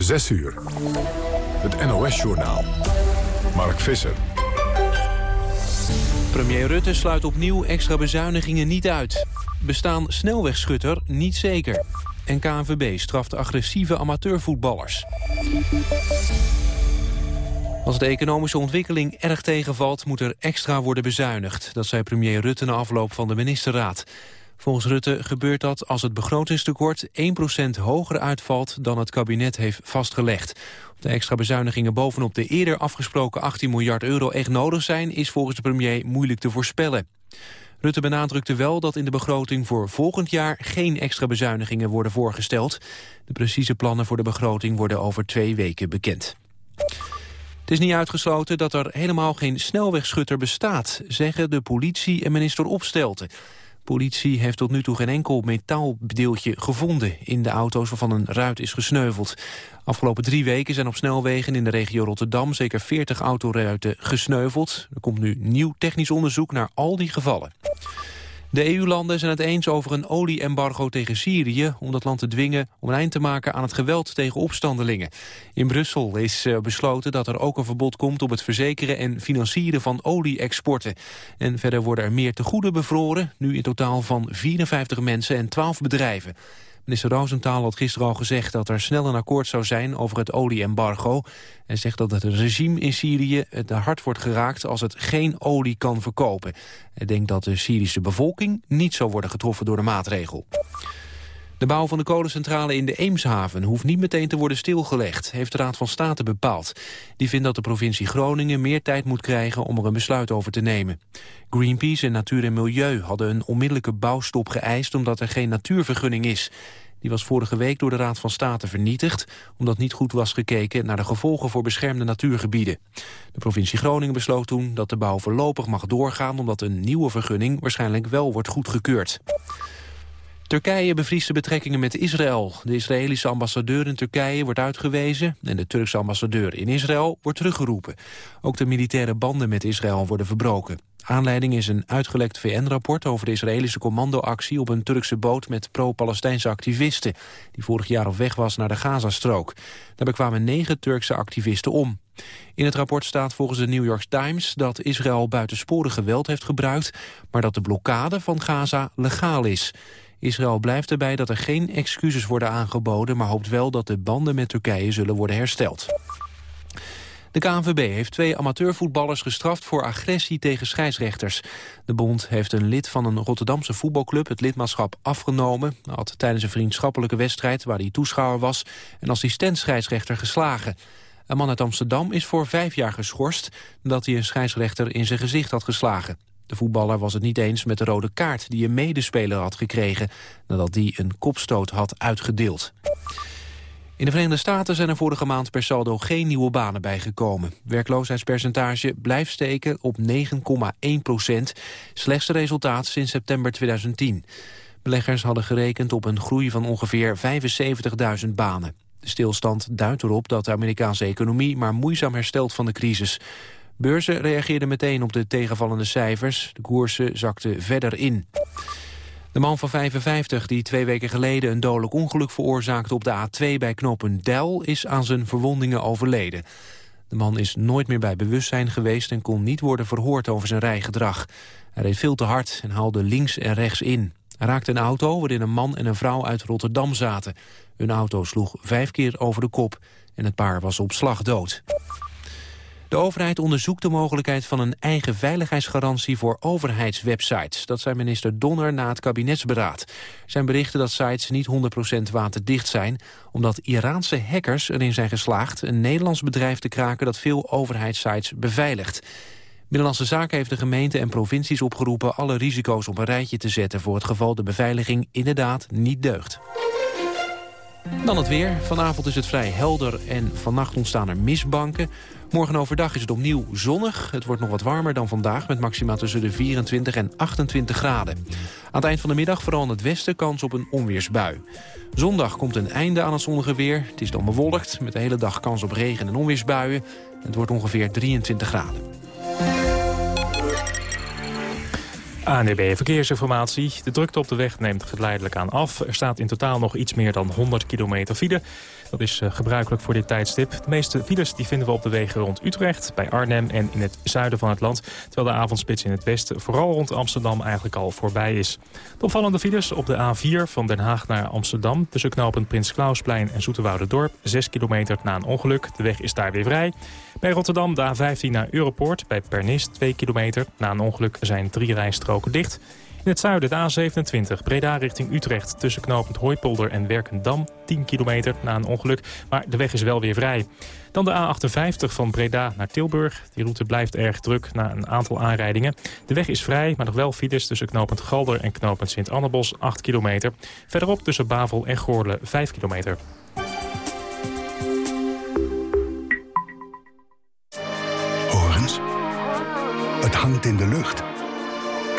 6 uur. Het NOS-journaal. Mark Visser. Premier Rutte sluit opnieuw extra bezuinigingen niet uit. Bestaan snelwegschutter niet zeker. En KNVB straft agressieve amateurvoetballers. Als de economische ontwikkeling erg tegenvalt... moet er extra worden bezuinigd. Dat zei premier Rutte na afloop van de ministerraad. Volgens Rutte gebeurt dat als het begrotingstekort 1% hoger uitvalt dan het kabinet heeft vastgelegd. Of de extra bezuinigingen bovenop de eerder afgesproken 18 miljard euro echt nodig zijn, is volgens de premier moeilijk te voorspellen. Rutte benadrukte wel dat in de begroting voor volgend jaar geen extra bezuinigingen worden voorgesteld. De precieze plannen voor de begroting worden over twee weken bekend. Het is niet uitgesloten dat er helemaal geen snelwegschutter bestaat, zeggen de politie en minister Opstelten. Politie heeft tot nu toe geen enkel metaaldeeltje gevonden in de auto's waarvan een ruit is gesneuveld. Afgelopen drie weken zijn op snelwegen in de regio Rotterdam zeker 40 autoruiten gesneuveld. Er komt nu nieuw technisch onderzoek naar al die gevallen. De EU-landen zijn het eens over een olie-embargo tegen Syrië... om dat land te dwingen om een eind te maken aan het geweld tegen opstandelingen. In Brussel is eh, besloten dat er ook een verbod komt... op het verzekeren en financieren van olie-exporten. En verder worden er meer tegoeden bevroren... nu in totaal van 54 mensen en 12 bedrijven. Minister Rosenthal had gisteren al gezegd dat er snel een akkoord zou zijn over het olie-embargo. Hij zegt dat het regime in Syrië het hard wordt geraakt als het geen olie kan verkopen. Hij denkt dat de Syrische bevolking niet zou worden getroffen door de maatregel. De bouw van de kolencentrale in de Eemshaven hoeft niet meteen te worden stilgelegd, heeft de Raad van State bepaald. Die vindt dat de provincie Groningen meer tijd moet krijgen om er een besluit over te nemen. Greenpeace en Natuur en Milieu hadden een onmiddellijke bouwstop geëist omdat er geen natuurvergunning is. Die was vorige week door de Raad van State vernietigd... omdat niet goed was gekeken naar de gevolgen voor beschermde natuurgebieden. De provincie Groningen besloot toen dat de bouw voorlopig mag doorgaan... omdat een nieuwe vergunning waarschijnlijk wel wordt goedgekeurd. Turkije bevriest de betrekkingen met Israël. De Israëlische ambassadeur in Turkije wordt uitgewezen... en de Turkse ambassadeur in Israël wordt teruggeroepen. Ook de militaire banden met Israël worden verbroken. Aanleiding is een uitgelekt VN-rapport over de Israëlische commandoactie op een Turkse boot met pro-Palestijnse activisten, die vorig jaar op weg was naar de Gazastrook. Daarbij kwamen negen Turkse activisten om. In het rapport staat volgens de New York Times dat Israël buitensporig geweld heeft gebruikt, maar dat de blokkade van Gaza legaal is. Israël blijft erbij dat er geen excuses worden aangeboden... maar hoopt wel dat de banden met Turkije zullen worden hersteld. De KNVB heeft twee amateurvoetballers gestraft voor agressie tegen scheidsrechters. De bond heeft een lid van een Rotterdamse voetbalclub het lidmaatschap afgenomen. Hij had tijdens een vriendschappelijke wedstrijd waar hij toeschouwer was... een assistent scheidsrechter geslagen. Een man uit Amsterdam is voor vijf jaar geschorst... omdat hij een scheidsrechter in zijn gezicht had geslagen. De voetballer was het niet eens met de rode kaart die een medespeler had gekregen... nadat die een kopstoot had uitgedeeld. In de Verenigde Staten zijn er vorige maand per saldo geen nieuwe banen bijgekomen. Werkloosheidspercentage blijft steken op 9,1 procent. Slechtste resultaat sinds september 2010. Beleggers hadden gerekend op een groei van ongeveer 75.000 banen. De stilstand duidt erop dat de Amerikaanse economie maar moeizaam herstelt van de crisis. Beurzen reageerden meteen op de tegenvallende cijfers. De koersen zakten verder in. De man van 55, die twee weken geleden een dodelijk ongeluk veroorzaakte op de A2 bij knooppunt Del, is aan zijn verwondingen overleden. De man is nooit meer bij bewustzijn geweest en kon niet worden verhoord over zijn rijgedrag. Hij reed veel te hard en haalde links en rechts in. Hij raakte een auto waarin een man en een vrouw uit Rotterdam zaten. Hun auto sloeg vijf keer over de kop en het paar was op slag dood. De overheid onderzoekt de mogelijkheid van een eigen veiligheidsgarantie voor overheidswebsites. Dat zei minister Donner na het kabinetsberaad. Er zijn berichten dat sites niet 100% waterdicht zijn... omdat Iraanse hackers erin zijn geslaagd een Nederlands bedrijf te kraken... dat veel overheidssites beveiligt. Binnenlandse Zaken heeft de gemeente en provincies opgeroepen... alle risico's op een rijtje te zetten voor het geval de beveiliging inderdaad niet deugt. Dan het weer. Vanavond is het vrij helder en vannacht ontstaan er mistbanken. Morgen overdag is het opnieuw zonnig. Het wordt nog wat warmer dan vandaag... met maxima tussen de 24 en 28 graden. Aan het eind van de middag vooral in het westen kans op een onweersbui. Zondag komt een einde aan het zonnige weer. Het is dan bewolkt, met de hele dag kans op regen en onweersbuien. Het wordt ongeveer 23 graden. ANDB Verkeersinformatie. De drukte op de weg neemt geleidelijk aan af. Er staat in totaal nog iets meer dan 100 kilometer file. Dat is uh, gebruikelijk voor dit tijdstip. De meeste files die vinden we op de wegen rond Utrecht, bij Arnhem en in het zuiden van het land. Terwijl de avondspits in het westen vooral rond Amsterdam eigenlijk al voorbij is. De opvallende files op de A4 van Den Haag naar Amsterdam... tussen knopen Prins Klausplein en Dorp, 6 kilometer na een ongeluk. De weg is daar weer vrij. Bij Rotterdam de A15 naar Europoort, bij Pernis 2 kilometer. Na een ongeluk zijn drie rijstroken dicht. In het zuiden de A27, Breda richting Utrecht... tussen knooppunt Hooipolder en Werkendam, 10 kilometer na een ongeluk. Maar de weg is wel weer vrij. Dan de A58 van Breda naar Tilburg. Die route blijft erg druk na een aantal aanrijdingen. De weg is vrij, maar nog wel files tussen knooppunt Galder en knooppunt Sint-Annebos, 8 kilometer. Verderop tussen Bavel en Goorle, 5 kilometer. Horens, het hangt in de lucht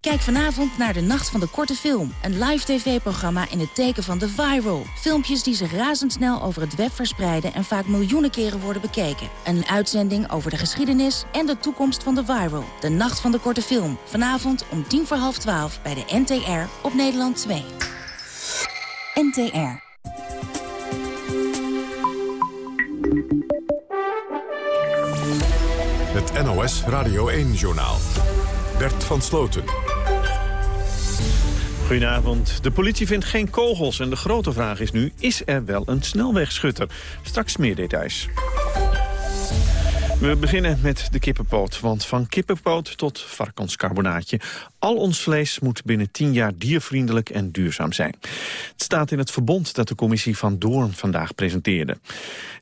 Kijk vanavond naar de Nacht van de Korte Film. Een live tv-programma in het teken van de viral. Filmpjes die zich razendsnel over het web verspreiden... en vaak miljoenen keren worden bekeken. Een uitzending over de geschiedenis en de toekomst van de viral. De Nacht van de Korte Film. Vanavond om tien voor half twaalf bij de NTR op Nederland 2. NTR. Het NOS Radio 1-journaal. Bert van Sloten. Goedenavond. De politie vindt geen kogels en de grote vraag is nu... is er wel een snelwegschutter? Straks meer details. We beginnen met de kippenpoot, want van kippenpoot tot varkenscarbonaatje. Al ons vlees moet binnen 10 jaar diervriendelijk en duurzaam zijn. Het staat in het verbond dat de commissie van Doorn vandaag presenteerde.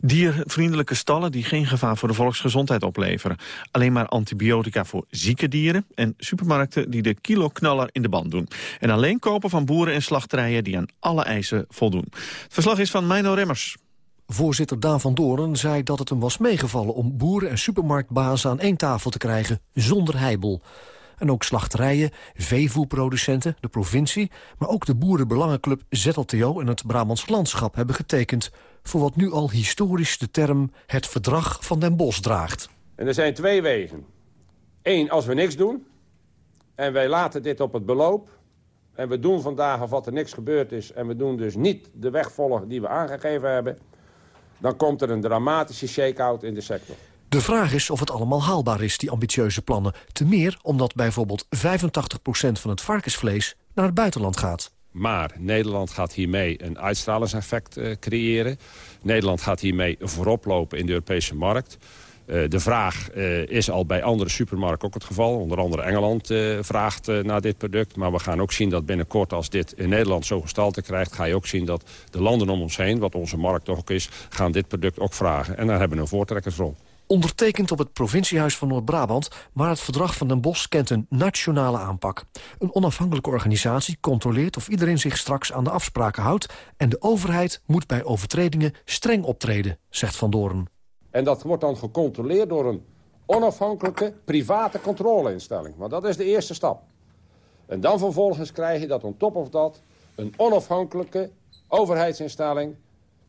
Diervriendelijke stallen die geen gevaar voor de volksgezondheid opleveren. Alleen maar antibiotica voor zieke dieren en supermarkten die de kiloknaller in de band doen. En alleen kopen van boeren en slachterijen die aan alle eisen voldoen. Het verslag is van Mino Remmers. Voorzitter Daan van Doorn zei dat het hem was meegevallen... om boeren en supermarktbazen aan één tafel te krijgen, zonder heibel. En ook slachterijen, veevoerproducenten, de provincie... maar ook de boerenbelangenclub ZLTO en het Brabants Landschap hebben getekend... voor wat nu al historisch de term het Verdrag van den Bosch draagt. En er zijn twee wegen. Eén, als we niks doen... en wij laten dit op het beloop... en we doen vandaag of wat er niks gebeurd is... en we doen dus niet de weg volgen die we aangegeven hebben dan komt er een dramatische shake-out in de sector. De vraag is of het allemaal haalbaar is, die ambitieuze plannen. Te meer omdat bijvoorbeeld 85% van het varkensvlees naar het buitenland gaat. Maar Nederland gaat hiermee een uitstralingseffect uh, creëren. Nederland gaat hiermee voorop lopen in de Europese markt. Uh, de vraag uh, is al bij andere supermarkten ook het geval. Onder andere Engeland uh, vraagt naar dit product. Maar we gaan ook zien dat binnenkort als dit in Nederland zo gestalte krijgt... ga je ook zien dat de landen om ons heen, wat onze markt ook is... gaan dit product ook vragen. En daar hebben we een voortrekkersrol. Ondertekend op het provinciehuis van Noord-Brabant... maar het verdrag van Den Bosch kent een nationale aanpak. Een onafhankelijke organisatie controleert of iedereen zich straks aan de afspraken houdt... en de overheid moet bij overtredingen streng optreden, zegt Van Doorn. En dat wordt dan gecontroleerd door een onafhankelijke private controleinstelling. Want dat is de eerste stap. En dan vervolgens krijg je dat on top of dat... een onafhankelijke overheidsinstelling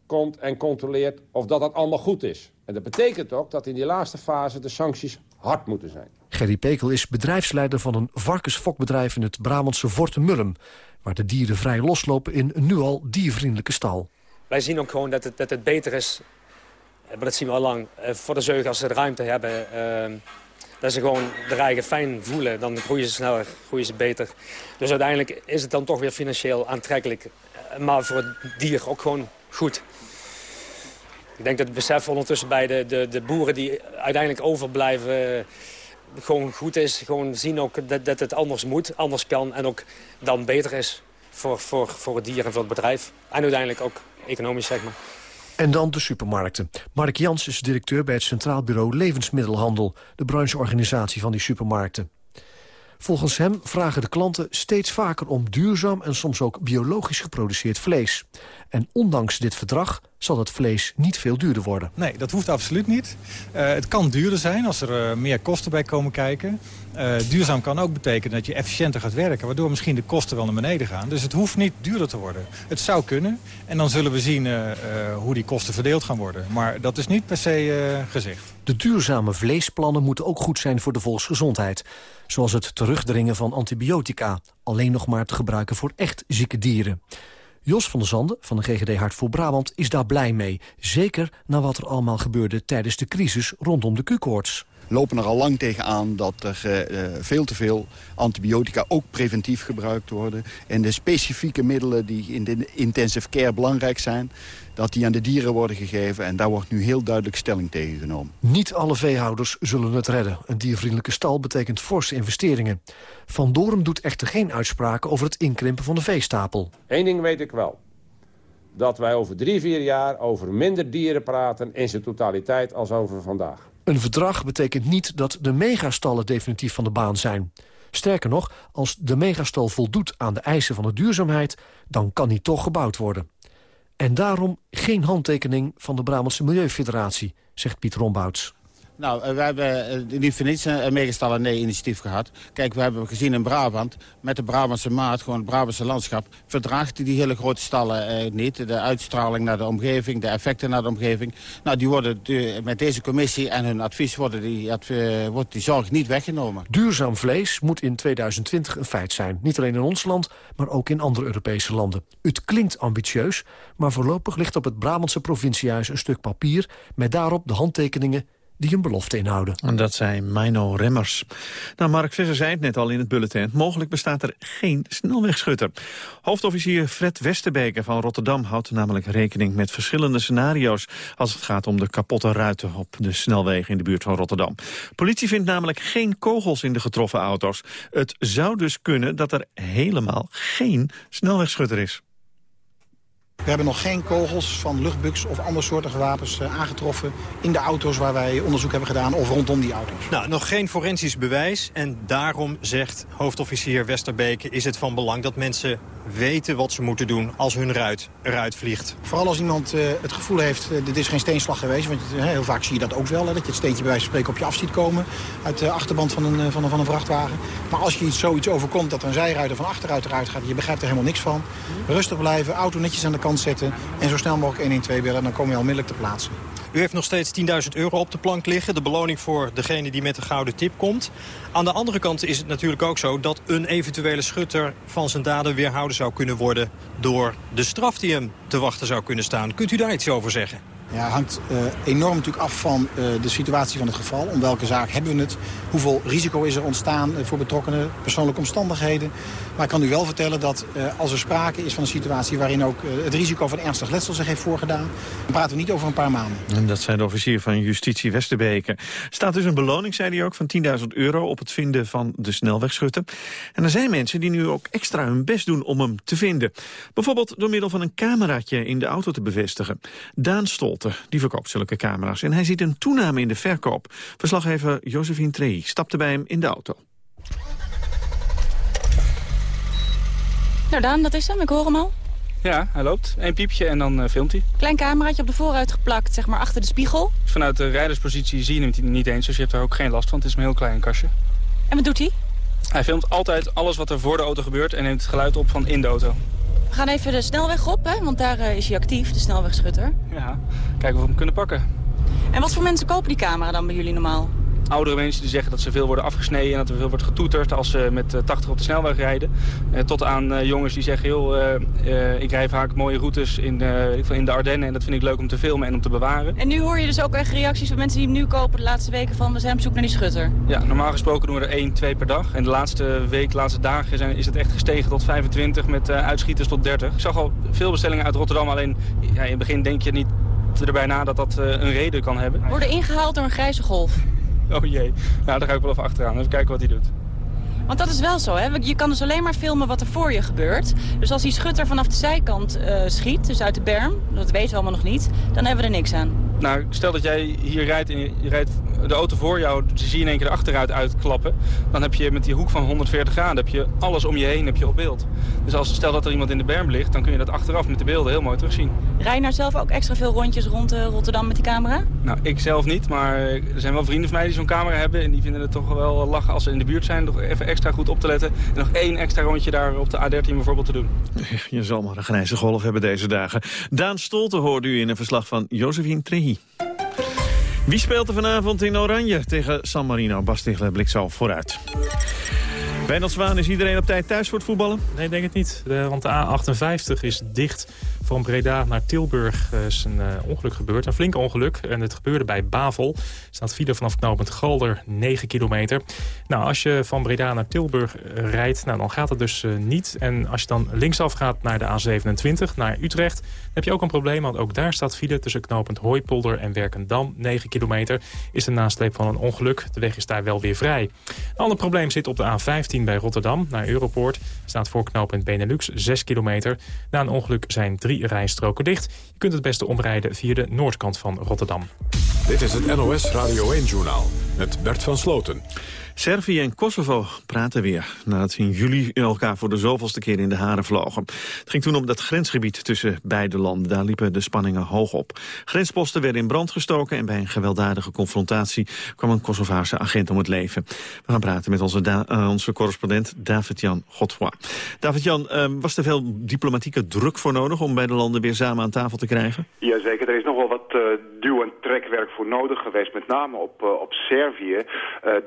komt en controleert of dat dat allemaal goed is. En dat betekent ook dat in die laatste fase de sancties hard moeten zijn. Gerry Pekel is bedrijfsleider van een varkensfokbedrijf in het Brabantse Vortemullen... waar de dieren vrij loslopen in een nu al diervriendelijke stal. Wij zien ook gewoon dat het, dat het beter is maar dat zien we al lang. Eh, voor de zeugen, als ze de ruimte hebben... Ehm, dat ze gewoon de eigen fijn voelen. Dan groeien ze sneller, groeien ze beter. Dus uiteindelijk is het dan toch weer financieel aantrekkelijk. Eh, maar voor het dier ook gewoon goed. Ik denk dat het besef ondertussen bij de, de, de boeren die uiteindelijk overblijven... gewoon goed is. Gewoon zien ook dat, dat het anders moet, anders kan... en ook dan beter is voor, voor, voor het dier en voor het bedrijf. En uiteindelijk ook economisch, zeg maar. En dan de supermarkten. Mark Jans is directeur bij het Centraal Bureau Levensmiddelhandel... de brancheorganisatie van die supermarkten. Volgens hem vragen de klanten steeds vaker om duurzaam en soms ook biologisch geproduceerd vlees. En ondanks dit verdrag zal het vlees niet veel duurder worden. Nee, dat hoeft absoluut niet. Uh, het kan duurder zijn als er uh, meer kosten bij komen kijken. Uh, duurzaam kan ook betekenen dat je efficiënter gaat werken... waardoor misschien de kosten wel naar beneden gaan. Dus het hoeft niet duurder te worden. Het zou kunnen. En dan zullen we zien hoe die kosten verdeeld gaan worden. Maar dat is niet per se gezegd. De duurzame vleesplannen moeten ook goed zijn voor de volksgezondheid. Zoals het terugdringen van antibiotica. Alleen nog maar te gebruiken voor echt zieke dieren. Jos van der Zanden van de GGD Hart voor Brabant is daar blij mee. Zeker na wat er allemaal gebeurde tijdens de crisis rondom de Q-koorts lopen er al lang tegenaan dat er uh, veel te veel antibiotica ook preventief gebruikt worden. En de specifieke middelen die in de intensive care belangrijk zijn dat die aan de dieren worden gegeven. En daar wordt nu heel duidelijk stelling tegen genomen. Niet alle veehouders zullen het redden. Een diervriendelijke stal betekent forse investeringen. Van Doorn doet echter geen uitspraken over het inkrimpen van de veestapel. Eén ding weet ik wel. Dat wij over drie, vier jaar over minder dieren praten in zijn totaliteit als over vandaag. Een verdrag betekent niet dat de megastallen definitief van de baan zijn. Sterker nog, als de megastal voldoet aan de eisen van de duurzaamheid... dan kan die toch gebouwd worden. En daarom geen handtekening van de Brabantse Milieufederatie, zegt Piet Rombouts. Nou, eh, we hebben eh, niet voor niets een meegestallen nee-initiatief gehad. Kijk, we hebben gezien in Brabant, met de Brabantse maat, gewoon het Brabantse landschap... verdraagt die hele grote stallen eh, niet. De uitstraling naar de omgeving, de effecten naar de omgeving. Nou, die worden met deze commissie en hun advies worden die, wordt die zorg niet weggenomen. Duurzaam vlees moet in 2020 een feit zijn. Niet alleen in ons land, maar ook in andere Europese landen. Het klinkt ambitieus, maar voorlopig ligt op het Brabantse provinciehuis een stuk papier... met daarop de handtekeningen die een belofte inhouden. En dat zei Mino Remmers. Nou, Mark Visser zei het net al in het bulletin. Mogelijk bestaat er geen snelwegschutter. Hoofdofficier Fred Westerbeker van Rotterdam houdt namelijk rekening met verschillende scenario's als het gaat om de kapotte ruiten op de snelwegen in de buurt van Rotterdam. Politie vindt namelijk geen kogels in de getroffen auto's. Het zou dus kunnen dat er helemaal geen snelwegschutter is. We hebben nog geen kogels van luchtbuks of andere soorten wapens uh, aangetroffen... in de auto's waar wij onderzoek hebben gedaan of rondom die auto's. Nou, nog geen forensisch bewijs. En daarom, zegt hoofdofficier Westerbeke, is het van belang dat mensen weten wat ze moeten doen als hun ruit eruit vliegt. Vooral als iemand uh, het gevoel heeft, uh, dit is geen steenslag geweest. Want heel vaak zie je dat ook wel, hè, dat je het steentje bij wijze van spreken op je af ziet komen... uit de achterband van een, van een, van een vrachtwagen. Maar als je iets, zoiets overkomt dat een zijruiter van achteruit eruit gaat... je begrijpt er helemaal niks van. Rustig blijven, auto netjes aan de kant zetten... en zo snel mogelijk 112 bellen, dan kom je onmiddellijk te plaatsen. U heeft nog steeds 10.000 euro op de plank liggen. De beloning voor degene die met de gouden tip komt. Aan de andere kant is het natuurlijk ook zo dat een eventuele schutter van zijn daden weerhouden zou kunnen worden door de straf die hem te wachten zou kunnen staan. Kunt u daar iets over zeggen? Ja, hangt uh, enorm natuurlijk af van uh, de situatie van het geval. Om welke zaak hebben we het? Hoeveel risico is er ontstaan uh, voor betrokkenen? Persoonlijke omstandigheden? Maar ik kan u wel vertellen dat als er sprake is van een situatie... waarin ook het risico van ernstig letsel zich heeft voorgedaan... dan praten we niet over een paar maanden. En dat zei de officier van Justitie Westerbeke. staat dus een beloning, zei hij ook, van 10.000 euro... op het vinden van de snelwegschutter. En er zijn mensen die nu ook extra hun best doen om hem te vinden. Bijvoorbeeld door middel van een cameraatje in de auto te bevestigen. Daan Stol die verkoopt zulke camera's. En hij ziet een toename in de verkoop. Verslaggever Josephine Trey stapte bij hem in de auto. Nou Daan, dat is hem. Ik hoor hem al. Ja, hij loopt. Eén piepje en dan uh, filmt hij. Klein cameraatje op de vooruit geplakt, zeg maar achter de spiegel. Vanuit de rijderspositie zie je hem niet eens, dus je hebt er ook geen last van. Het is een heel klein kastje. En wat doet hij? Hij filmt altijd alles wat er voor de auto gebeurt en neemt het geluid op van in de auto. We gaan even de snelweg op, hè, want daar uh, is hij actief, de snelwegschutter. Ja, kijken of we hem kunnen pakken. En wat voor mensen kopen die camera dan bij jullie normaal? Oudere mensen die zeggen dat ze veel worden afgesneden... en dat er veel wordt getoeterd als ze met 80 eh, op de snelweg rijden. Uh, tot aan uh, jongens die zeggen, joh, ik rij vaak mooie routes in, in de Ardennen... en dat vind ik leuk om te filmen en om te bewaren. En nu hoor je dus ook echt reacties van mensen die hem nu kopen de laatste weken van... we zijn op zoek naar die schutter. Ja, normaal gesproken doen we er 1, 2 per dag. En de laatste week, de laatste dagen zijn, is het echt gestegen tot 25 met uitschieters tot 30. Ik zag al veel bestellingen uit Rotterdam, alleen ja, in het begin denk je niet erbij na dat dat een reden kan hebben. Worden ingehaald door een grijze golf. Oh jee. Nou, daar ga ik wel even achteraan. Even kijken wat hij doet. Want dat is wel zo, hè? Je kan dus alleen maar filmen wat er voor je gebeurt. Dus als die schutter vanaf de zijkant uh, schiet, dus uit de berm, dat weten we allemaal nog niet, dan hebben we er niks aan. Nou, stel dat jij hier rijdt en je rijdt de auto voor jou, zie je in één keer achteruit uitklappen. Dan heb je met die hoek van 140 graden heb je alles om je heen heb je op beeld. Dus als, stel dat er iemand in de berm ligt, dan kun je dat achteraf met de beelden heel mooi terugzien. Rij je nou zelf ook extra veel rondjes rond uh, Rotterdam met die camera? Nou, ik zelf niet, maar er zijn wel vrienden van mij die zo'n camera hebben. En die vinden het toch wel lachen als ze in de buurt zijn. Nog even extra goed op te letten. En nog één extra rondje daar op de A13 bijvoorbeeld te doen. Je zal maar een grijze golf hebben deze dagen. Daan Stolte hoorde u in een verslag van Josephine Trehi. Wie speelt er vanavond in Oranje tegen San Marino? Bas Tichler blikt zo vooruit. Wijnald Zwaan, is iedereen op tijd thuis voor het voetballen? Nee, denk het niet. want de A58 is dicht van Breda naar Tilburg uh, is een uh, ongeluk gebeurd. Een flink ongeluk. En het gebeurde bij Bavel. Staat file vanaf knooppunt Galder, 9 kilometer. Nou, als je van Breda naar Tilburg uh, rijdt, nou, dan gaat het dus niet. En als je dan linksaf gaat naar de A27, naar Utrecht... heb je ook een probleem, want ook daar staat file... tussen knooppunt Hooipolder en Werkendam, 9 kilometer. Is de nasleep van een ongeluk. De weg is daar wel weer vrij. Een ander probleem zit op de A15 bij Rotterdam, naar Europoort. Staat voor knooppunt Benelux, 6 kilometer. Na een ongeluk zijn drie rijstroken dicht. Je kunt het beste omrijden via de noordkant van Rotterdam. Dit is het NOS Radio 1-journaal met Bert van Sloten. Servië en Kosovo praten weer, nadat ze in juli elkaar voor de zoveelste keer in de haren vlogen. Het ging toen om dat grensgebied tussen beide landen. Daar liepen de spanningen hoog op. Grensposten werden in brand gestoken en bij een gewelddadige confrontatie kwam een Kosovaarse agent om het leven. We gaan praten met onze, uh, onze correspondent David-Jan Godfroy. David-Jan, uh, was er veel diplomatieke druk voor nodig om beide landen weer samen aan tafel te krijgen? Jazeker, er is nog wel wat uh, duw- en trekwerk voor nodig geweest, met name op, op Servië,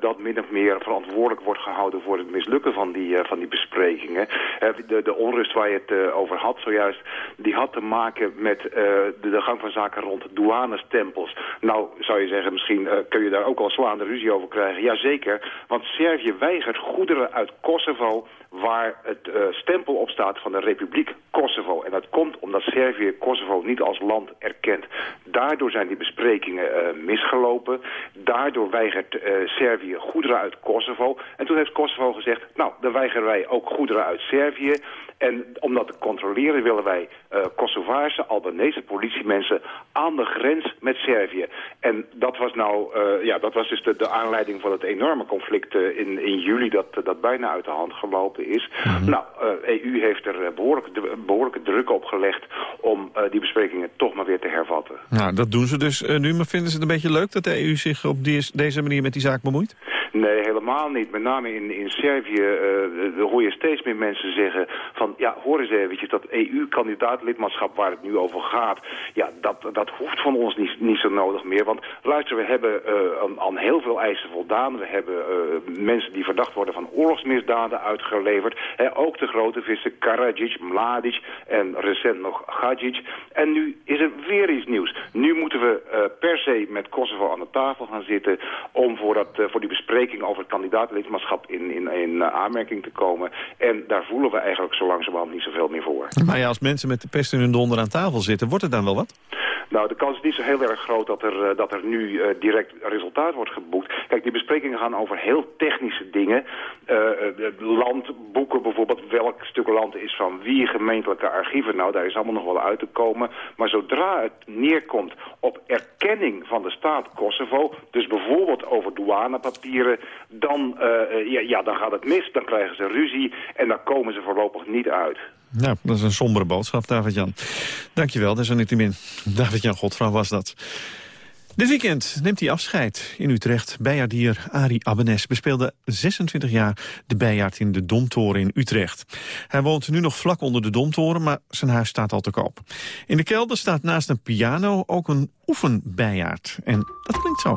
dat min of meer verantwoordelijk wordt gehouden voor het mislukken van die, uh, van die besprekingen. Uh, de, de onrust waar je het uh, over had zojuist, die had te maken met de, de, gang van zaken rond douanestempels. Nou, zou je zeggen, misschien kun je daar ook al slaande ruzie over krijgen. Jazeker, want Servië weigert goederen uit Kosovo waar het stempel op staat van de Republiek Kosovo. En dat komt omdat Servië Kosovo niet als land erkent. Daardoor zijn die besprekingen uh, misgelopen. Daardoor weigert uh, Servië goederen uit Kosovo. En toen heeft Kosovo gezegd, nou, dan weigeren wij ook goederen uit Servië. En om dat te controleren willen wij uh, Kosovaarse, Albanese politiemensen aan de grens met Servië. En dat was nou, uh, ja, dat was dus de, de aanleiding van het enorme conflict uh, in, in juli dat, dat bijna uit de hand gelopen is. Mm -hmm. Nou, EU heeft er behoorlijke, behoorlijke druk op gelegd om die besprekingen toch maar weer te hervatten. Nou, dat doen ze dus nu, maar vinden ze het een beetje leuk dat de EU zich op die, deze manier met die zaak bemoeit? Nee, helemaal niet. Met name in, in Servië uh, hoor je steeds meer mensen zeggen van... ja, hoor eens eventjes, dat EU-kandidaatlidmaatschap waar het nu over gaat... ja, dat, dat hoeft van ons niet, niet zo nodig meer. Want luister, we hebben uh, aan, aan, heel veel eisen voldaan. We hebben uh, mensen die verdacht worden van oorlogsmisdaden uitgeleverd. He, ook de grote vissen Karadzic, Mladic en recent nog. En nu is er weer iets nieuws. Nu moeten we per se met Kosovo aan de tafel gaan zitten... om voor, dat, voor die bespreking over het kandidaatlidmaatschap in, in, in aanmerking te komen. En daar voelen we eigenlijk zo langzamerhand niet zoveel meer voor. Maar ja, als mensen met de pest in hun donder aan tafel zitten, wordt het dan wel wat? Nou, de kans is niet zo heel erg groot dat er, uh, dat er nu uh, direct resultaat wordt geboekt. Kijk, die besprekingen gaan over heel technische dingen. Uh, landboeken bijvoorbeeld, welk stuk land is van wie, gemeentelijke archieven. Nou, daar is allemaal nog wel uit te komen. Maar zodra het neerkomt op erkenning van de staat Kosovo... dus bijvoorbeeld over douanepapieren... dan, ja, dan gaat het mis, dan krijgen ze ruzie... en dan komen ze voorlopig niet uit. Nou, dat is een sombere boodschap, David-Jan. Dankjewel, desalniettemin. David-Jan Godfrouw was dat. Dit weekend neemt hij afscheid in Utrecht. Bijaardier Ari Abbenes bespeelde 26 jaar de bijaard in de Domtoren in Utrecht. Hij woont nu nog vlak onder de Domtoren, maar zijn huis staat al te koop. In de kelder staat naast een piano ook een oefenbijaard. En dat klinkt zo.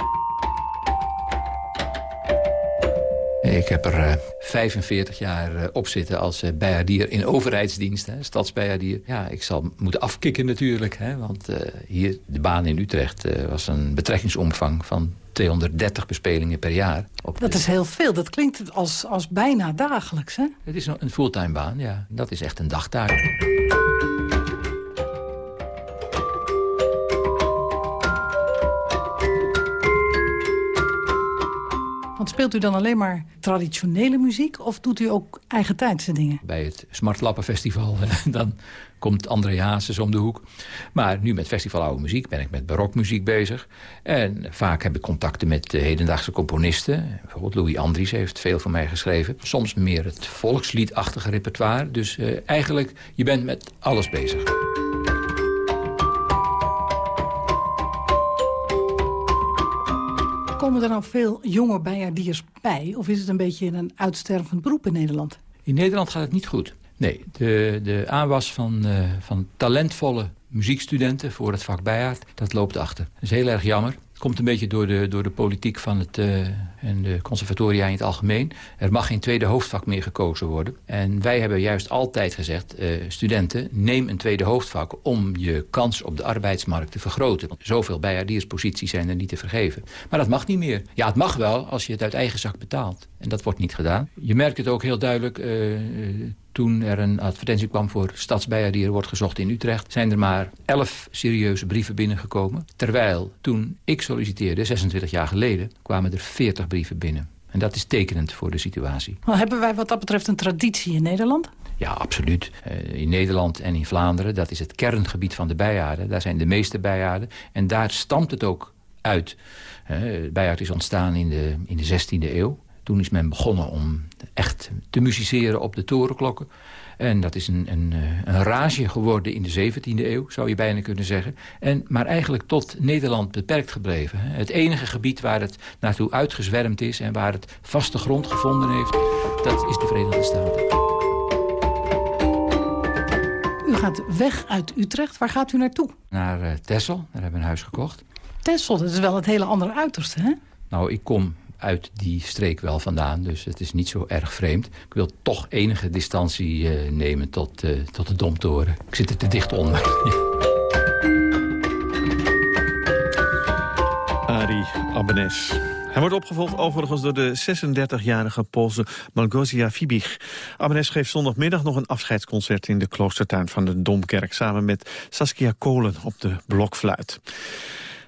Ik heb er uh, 45 jaar uh, op zitten als uh, bijaardier in overheidsdienst, hè, stadsbijaardier. Ja, ik zal moeten afkicken natuurlijk, hè, want hier, de baan in Utrecht was een betrekkingsomvang van 230 bespelingen per jaar. dat is heel veel, dat klinkt als, als bijna dagelijks, hè? Het is een fulltime baan, ja. Dat is echt een dagtaak. Speelt u dan alleen maar traditionele muziek... of doet u ook eigen tijdse dingen? Bij het Smartlappenfestival, dan komt André Hazes om de hoek. Maar nu met Festival Oude Muziek ben ik met barokmuziek bezig. En vaak heb ik contacten met hedendaagse componisten. Bijvoorbeeld Louis Andries heeft veel voor mij geschreven. Soms meer het volksliedachtige repertoire. Dus uh, eigenlijk, je bent met alles bezig. Komen er nou veel jonge bijaardiers bij? Of is het een beetje een uitstervend beroep in Nederland? In Nederland gaat het niet goed. Nee, de, de aanwas van, uh, van talentvolle muziekstudenten voor het vak bijaard, dat loopt achter. Dat is heel erg jammer komt een beetje door de, door de politiek van het, uh, en de conservatoria in het algemeen. Er mag geen tweede hoofdvak meer gekozen worden. En wij hebben juist altijd gezegd, uh, studenten, neem een tweede hoofdvak... om je kans op de arbeidsmarkt te vergroten. Want zoveel bijaardiersposities zijn er niet te vergeven. Maar dat mag niet meer. Ja, het mag wel als je het uit eigen zak betaalt. En dat wordt niet gedaan. Je merkt het ook heel duidelijk... Uh, toen er een advertentie kwam voor stadsbijaardier wordt gezocht in Utrecht... zijn er maar elf serieuze brieven binnengekomen. Terwijl toen ik solliciteerde, 26 jaar geleden, kwamen er 40 brieven binnen. En dat is tekenend voor de situatie. Maar hebben wij wat dat betreft een traditie in Nederland? Ja, absoluut. Uh, in Nederland en in Vlaanderen, dat is het kerngebied van de bijaarden. Daar zijn de meeste bijaarden. En daar stamt het ook uit. Uh, bijaard is ontstaan in de, in de 16e eeuw. Toen is men begonnen om echt te musiceren op de torenklokken. En dat is een, een, een rage geworden in de 17e eeuw, zou je bijna kunnen zeggen. En, maar eigenlijk tot Nederland beperkt gebleven. Het enige gebied waar het naartoe uitgezwermd is... en waar het vaste grond gevonden heeft, dat is de Verenigde Staten. U gaat weg uit Utrecht. Waar gaat u naartoe? Naar uh, Texel, daar hebben we een huis gekocht. Texel, dat is wel het hele andere uiterste, hè? Nou, ik kom uit die streek wel vandaan. Dus het is niet zo erg vreemd. Ik wil toch enige distantie uh, nemen tot, uh, tot de Domtoren. Ik zit er te dicht onder. Ari Abbenes. Hij wordt opgevolgd overigens door de 36-jarige Poolse Malgosia Fibich. Abbenes geeft zondagmiddag nog een afscheidsconcert in de kloostertuin van de Domkerk... samen met Saskia Kolen op de blokfluit.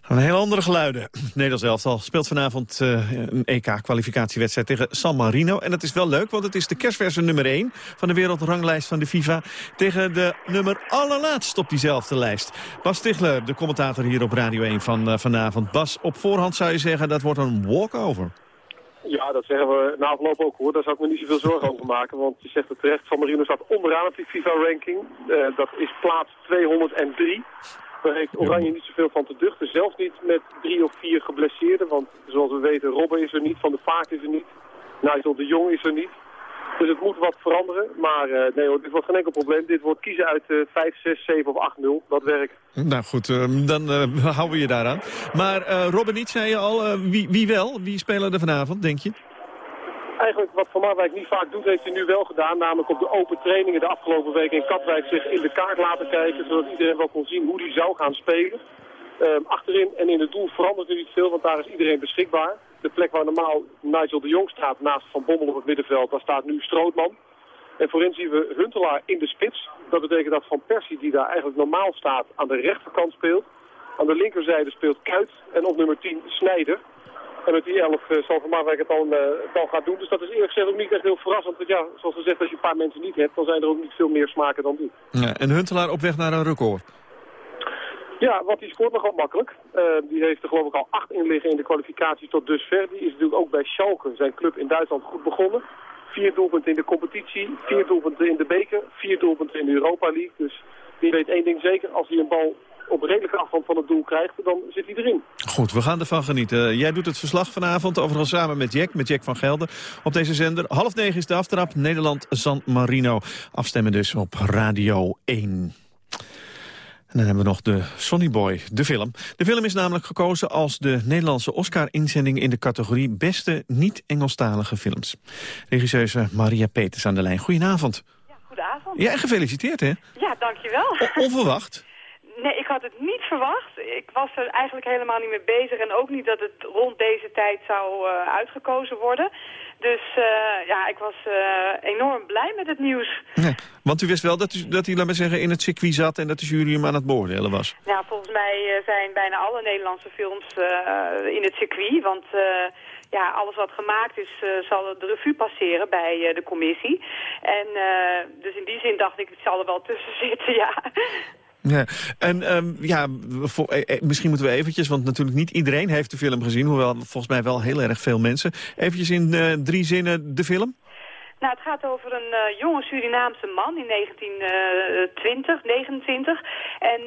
Een heel andere geluiden. Nederlands elftal speelt vanavond uh, een EK-kwalificatiewedstrijd tegen San Marino. En dat is wel leuk, want het is de kerstverse nummer 1 van de wereldranglijst van de FIFA... tegen de nummer allerlaatst op diezelfde lijst. Bas Stigler, de commentator hier op Radio 1 van uh, vanavond. Bas, op voorhand zou je zeggen dat wordt een walkover. Ja, dat zeggen we na afloop ook hoor. Daar zou ik me niet zoveel zorgen over maken. Want je zegt het terecht, San Marino staat onderaan op die FIFA-ranking. Uh, dat is plaats 203. Daar heeft Oranje niet zoveel van te duchten. Zelfs niet met drie of vier geblesseerden. Want zoals we weten, Robben is er niet, Van de Vaart is er niet. Nigel de Jong is er niet. Dus het moet wat veranderen. Maar uh, nee hoor, dit wordt geen enkel probleem. Dit wordt kiezen uit uh, 5, 6, 7 of 8-0. Dat werkt. Nou goed, uh, dan uh, houden we je daaraan. Maar Robben niet, zei je al. wie, wie wel? Wie spelen er vanavond, denk je? Eigenlijk wat Van Marwijk niet vaak doet, heeft hij nu wel gedaan. Namelijk op de open trainingen de afgelopen week in Katwijk zich in de kaart laten kijken. Zodat iedereen wel kon zien hoe hij zou gaan spelen. Um, achterin en in het doel verandert er niet veel, want daar is iedereen beschikbaar. De plek waar normaal Nigel de Jong staat, naast Van Bommel op het middenveld, daar staat nu Strootman. En voorin zien we Huntelaar in de spits. Dat betekent dat Van Persie, die daar eigenlijk normaal staat, aan de rechterkant speelt. Aan de linkerzijde speelt Kuit en op nummer 10 Snijder. En met die 11 uh, zal Van Marwijk het dan, uh, het dan gaat doen. Dus dat is eerlijk gezegd ook niet echt heel verrassend. Want ja, zoals gezegd, als je een paar mensen niet hebt, dan zijn er ook niet veel meer smaken dan die. Ja, en Huntelaar op weg naar een record. Ja, want die scoort nogal makkelijk. Uh, die heeft er geloof ik al acht in liggen in de kwalificatie tot dusver. Die is natuurlijk ook bij Schalke, zijn club in Duitsland, goed begonnen. Vier doelpunten in de competitie, vier doelpunten in de beker, vier doelpunten in de Europa League. Dus die weet één ding zeker, als hij een bal op redelijke afstand van het doel krijgt, dan zit hij erin. Goed, we gaan ervan genieten. Jij doet het verslag vanavond, overigens samen met Jack, met Jack van Gelder, op deze zender. Half negen is de aftrap, Nederland-San Marino. Afstemmen dus op Radio 1. En dan hebben we nog de Sonny Boy, de film. De film is namelijk gekozen als de Nederlandse Oscar-inzending... in de categorie Beste Niet-Engelstalige Films. Regisseuse Maria Peters aan de lijn. Goedenavond. Ja, goedenavond. Ja, gefeliciteerd, hè? Ja, dankjewel. O onverwacht. Nee, ik had het niet verwacht. Ik was er eigenlijk helemaal niet mee bezig. En ook niet dat het rond deze tijd zou uh, uitgekozen worden. Dus uh, ja, ik was uh, enorm blij met het nieuws. Ja, want u wist wel dat, u, dat hij, laat maar zeggen, in het circuit zat... en dat de jury hem aan het beoordelen was. Ja, volgens mij zijn bijna alle Nederlandse films in het circuit. Want ja, alles wat gemaakt is, uh, zal de revue passeren bij de commissie. En dus in die zin dacht ik, het zal er wel tussen zitten, ja. Ja, en um, ja, voor, eh, misschien moeten we eventjes, want natuurlijk niet iedereen heeft de film gezien, hoewel volgens mij wel heel erg veel mensen. Eventjes in uh, drie zinnen de film? Nou, het gaat over een uh, jonge Surinaamse man in 1920, 29. En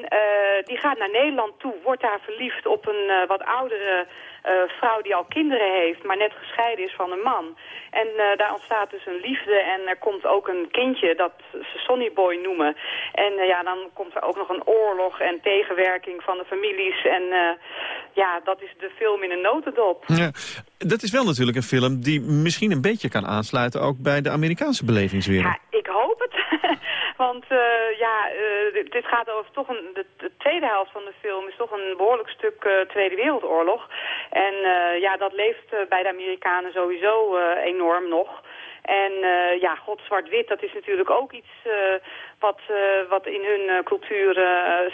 die gaat naar Nederland toe, wordt daar verliefd op een wat oudere uh, vrouw die al kinderen heeft, maar net gescheiden is van een man. En uh, daar ontstaat dus een liefde en er komt ook een kindje dat ze Sonny Boy noemen. En uh, ja, dan komt er ook nog een oorlog en tegenwerking van de families. En ja, dat is de film in een notendop. Ja, dat is wel natuurlijk een film die misschien een beetje kan aansluiten ook bij de Amerikaanse belevingswereld. Ja, ik. Want uh, ja, uh, dit gaat over toch een... De, de, tweede helft van de film is toch een behoorlijk stuk uh, Tweede Wereldoorlog. En ja, dat leeft bij de Amerikanen sowieso enorm nog. En uh, ja, god, zwart-wit, dat is natuurlijk ook iets uh, wat, uh, wat in hun cultuur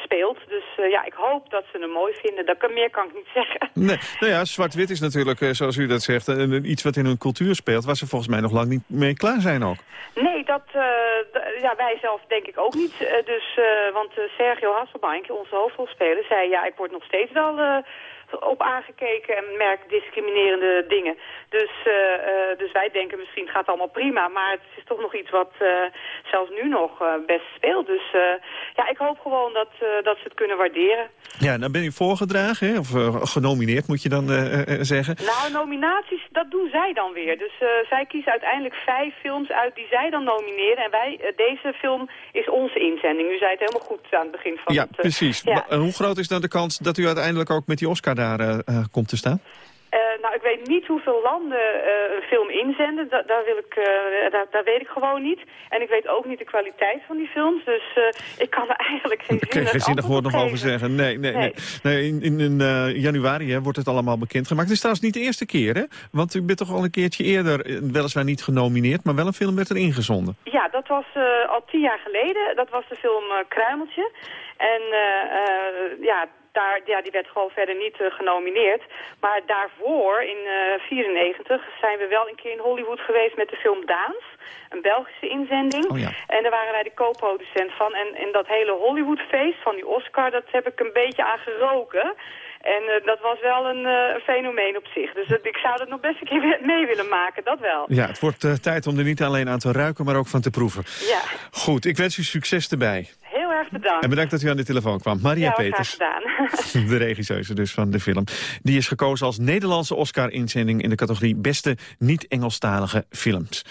speelt. Dus ja, ik hoop dat ze hem mooi vinden. Dat kan, meer kan ik niet zeggen. Nee, nou ja, zwart-wit is natuurlijk, zoals u dat zegt, iets wat in hun cultuur speelt... waar ze volgens mij nog lang niet mee klaar zijn ook. Nee, dat, ja, wij zelf denk ik ook niet. dus, want Sergio Hasselbank, onze hoofdrolspeler, zei... ja, ik word nog steeds wel op aangekeken en merk discriminerende dingen. Dus, uh, uh, dus wij denken misschien het gaat allemaal prima, maar het is toch nog iets wat uh, zelfs nu nog best speelt. Dus ja, ik hoop gewoon dat, dat ze het kunnen waarderen. Ja, dan ben je voorgedragen, hè? of genomineerd moet je dan zeggen. Nou, nominaties, dat doen zij dan weer. Dus zij kiezen uiteindelijk vijf films uit die zij dan nomineren. En wij, deze film is onze inzending. U zei het helemaal goed aan het begin van ja, het... Precies. Ja, precies. Hoe groot is dan de kans dat u uiteindelijk ook met die Oscar daar uh, komt te staan? Uh, nou, ik weet niet hoeveel landen een film inzenden. Da daar, wil ik, daar, daar, weet ik gewoon niet. En ik weet ook niet de kwaliteit van die films. Dus ik kan er eigenlijk geen zin Geen zinnig woord nog over zeggen. Nee, nee, nee. nee. in, in, in januari hè, wordt het allemaal bekendgemaakt. Het is trouwens niet de eerste keer, hè? Want u bent toch al een keertje eerder, weliswaar niet genomineerd... maar wel een film werd er ingezonden. Ja, dat was al tien jaar geleden. Dat was de film Kruimeltje. En ja daar, ja, die werd gewoon verder niet uh, genomineerd. Maar daarvoor, in 1994, uh, zijn we wel een keer in Hollywood geweest met de film Daans. Een Belgische inzending. Oh, ja. En daar waren wij de co-producent van. En, en dat hele Hollywoodfeest van die Oscar, dat heb ik een beetje aan geroken. En uh, dat was wel een uh, fenomeen op zich. Dus ik zou dat nog best een keer mee willen maken, dat wel. Ja, het wordt uh, tijd om er niet alleen aan te ruiken, maar ook van te proeven. Ja. Goed, ik wens u succes erbij. Heel erg bedankt. En bedankt dat u aan de telefoon kwam. Maria ja, Peters. gedaan. de regisseuse dus van de film. Die is gekozen als Nederlandse Oscar-inzending... in de categorie beste niet-Engelstalige films.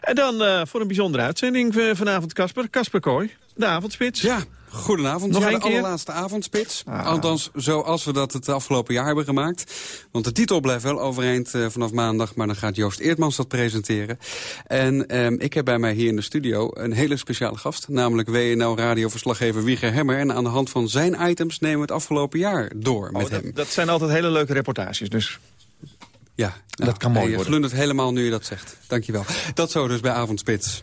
En dan voor een bijzondere uitzending vanavond, Casper. Casper Kooi, de avondspits. Ja, Goedenavond. Nog ja, een de keer? allerlaatste avondspits. Ah. Althans, zoals we dat het afgelopen jaar hebben gemaakt. Want de titel blijft wel overeind uh, vanaf maandag... maar dan gaat Joost Eertmans dat presenteren. En um, ik heb bij mij hier in de studio een hele speciale gast... namelijk WNL-radioverslaggever Wieger Hemmer. En aan de hand van zijn items nemen we het afgelopen jaar door met oh, dat, hem. Dat zijn altijd hele leuke reportages, dus... Ja, dat kan mooi je worden. glundert helemaal nu je dat zegt. Dankjewel. Dat zo dus bij Avondspits.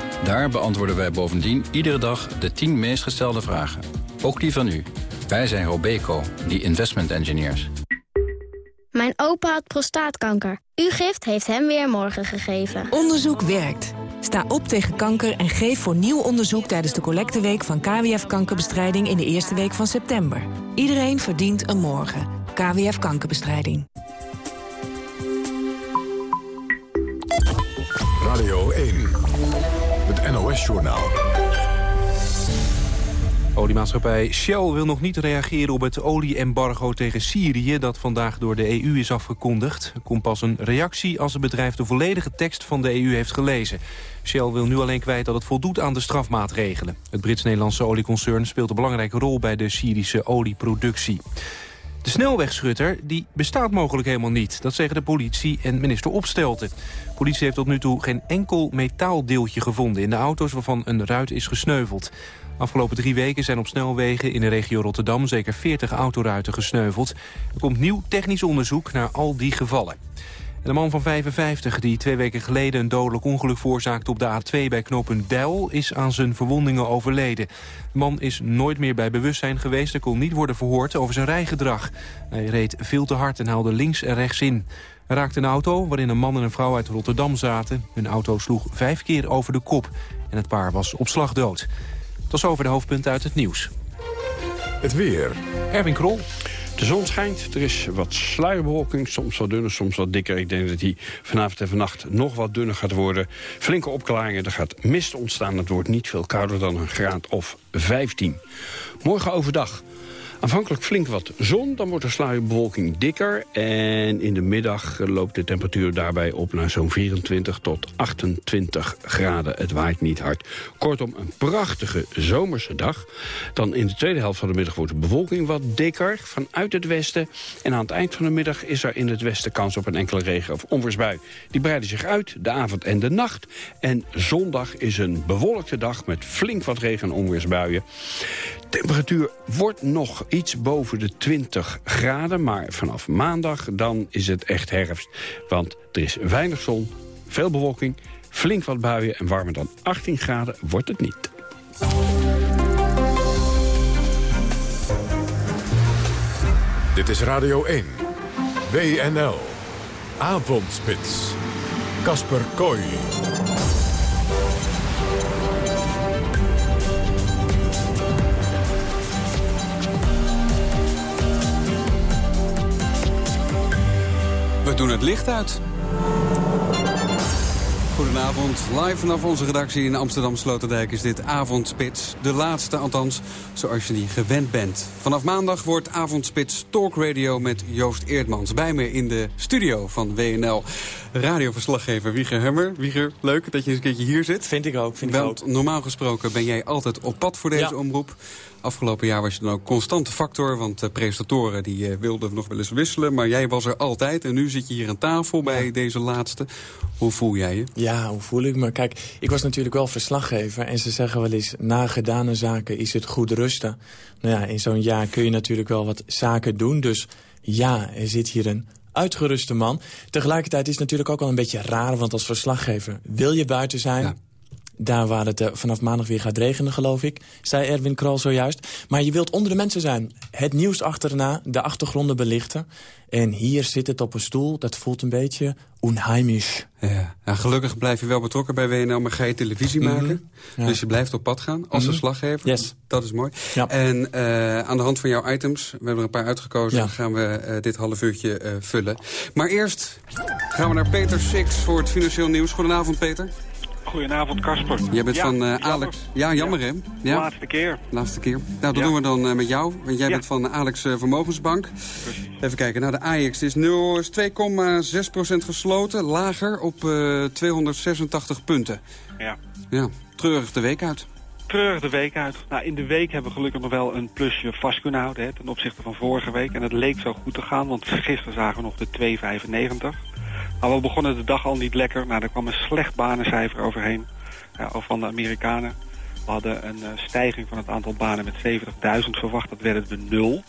Daar beantwoorden wij bovendien iedere dag de 10 meest gestelde vragen. Ook die van u. Wij zijn Robeco, die investment engineers. Mijn opa had prostaatkanker. Uw gift heeft hem weer morgen gegeven. Onderzoek werkt. Sta op tegen kanker en geef voor nieuw onderzoek... tijdens de collecteweek van KWF Kankerbestrijding... in de eerste week van september. Iedereen verdient een morgen. KWF Kankerbestrijding. Radio 1. NOS-journaal. Oliemaatschappij Shell wil nog niet reageren op het olie-embargo tegen Syrië... dat vandaag door de EU is afgekondigd. Er komt pas een reactie als het bedrijf de volledige tekst van de EU heeft gelezen. Shell wil nu alleen kwijt dat het voldoet aan de strafmaatregelen. Het Brits-Nederlandse olieconcern speelt een belangrijke rol bij de Syrische olieproductie. De snelwegschutter die bestaat mogelijk helemaal niet. Dat zeggen de politie en minister Opstelten. De politie heeft tot nu toe geen enkel metaaldeeltje gevonden... in de auto's waarvan een ruit is gesneuveld. Afgelopen drie weken zijn op snelwegen in de regio Rotterdam... zeker 40 autoruiten gesneuveld. Er komt nieuw technisch onderzoek naar al die gevallen. De man van 55, die twee weken geleden een dodelijk ongeluk veroorzaakte op de A2 bij knooppunt Deil, is aan zijn verwondingen overleden. De man is nooit meer bij bewustzijn geweest en kon niet worden verhoord over zijn rijgedrag. Hij reed veel te hard en haalde links en rechts in. Hij raakte een auto waarin een man en een vrouw uit Rotterdam zaten. Hun auto sloeg vijf keer over de kop en het paar was op slag dood. Tot over de hoofdpunten uit het nieuws. Het weer. Erwin Krol. De zon schijnt, er is wat sluierbewolking, soms wat dunner, soms wat dikker. Ik denk dat die vanavond en vannacht nog wat dunner gaat worden. Flinke opklaringen, er gaat mist ontstaan. Het wordt niet veel kouder dan een graad of 15. Morgen overdag Aanvankelijk flink wat zon, dan wordt de sluierbewolking dikker. En in de middag loopt de temperatuur daarbij op naar zo'n 24 tot 28 graden. Het waait niet hard. Kortom, een prachtige zomerse dag. Dan in de tweede helft van de middag wordt de bewolking wat dikker vanuit het westen. En aan het eind van de middag is er in het westen kans op een enkele regen- of onweersbui. Die breiden zich uit, de avond en de nacht. En zondag is een bewolkte dag met flink wat regen- en onweersbuien temperatuur wordt nog iets boven de 20 graden. Maar vanaf maandag dan is het echt herfst. Want er is weinig zon, veel bewolking, flink wat buien... en warmer dan 18 graden wordt het niet. Dit is Radio 1. WNL. Avondspits. Kasper Kooi. We doen het licht uit. Goedenavond, live vanaf onze redactie in Amsterdam Sloterdijk is dit Avondspits. De laatste, althans, zoals je die gewend bent. Vanaf maandag wordt Avondspits Talk Radio met Joost Eerdmans. Bij me in de studio van WNL. Radioverslaggever Wieger Hemmer. Wieger, leuk dat je eens een keertje hier zit. Vind ik ook, vind Want ik ook. normaal gesproken ben jij altijd op pad voor deze Ja. omroep. Afgelopen jaar was je dan ook constante factor, want de presentatoren die eh, wilden nog wel eens wisselen. Maar jij was er altijd en nu zit je hier aan tafel bij deze laatste. Hoe voel jij je? Ja, hoe voel ik me? Kijk, ik was natuurlijk wel verslaggever. En ze zeggen wel eens, na gedane zaken is het goed rusten. Nou ja, in zo'n jaar kun je natuurlijk wel wat zaken doen. Dus ja, er zit hier een uitgeruste man. Tegelijkertijd is het natuurlijk ook wel een beetje raar. Want als verslaggever wil je buiten zijn... Daar waar het eh, vanaf maandag weer gaat regenen, geloof ik. Zei Erwin Krol zojuist. Maar je wilt onder de mensen zijn. Het nieuws achterna, de achtergronden belichten. En hier zit het op een stoel. Dat voelt een beetje onheimisch. Ja. Nou, gelukkig blijf je wel betrokken bij WNL, maar ga je televisie Mhm. maken. Ja. Dus je blijft op pad gaan als Mhm. verslaggever. Yes. Dat is mooi. En eh, aan de hand van jouw items, we hebben er een paar uitgekozen... Ja. gaan we eh, dit half uurtje vullen. Maar eerst gaan we naar Peter Six voor het financieel nieuws. Goedenavond, Peter. Goedenavond, Casper. Jij bent Ja, van eh. Alex. Ja, jammer hè? Ja. Laatste keer. Laatste keer. Nou, dat doen we dan eh, met jou. Want jij bent van Alex eh, Vermogensbank. Even kijken. Nou, de Ajax is, 0 is 2,6% gesloten. Lager op eh, 286 punten. Ja. Ja, treurig de week uit. Treurig de week uit. Nou, in de week hebben we gelukkig nog wel een plusje vast kunnen houden hè, ten opzichte van vorige week. En het leek zo goed te gaan, want gisteren zagen we nog de 2,95. Maar we begonnen de dag al niet lekker. Nou, er kwam een slecht banencijfer overheen ja, van de Amerikanen. We hadden een eh, stijging van het aantal banen met 70.000 verwacht. Dat werden er nul.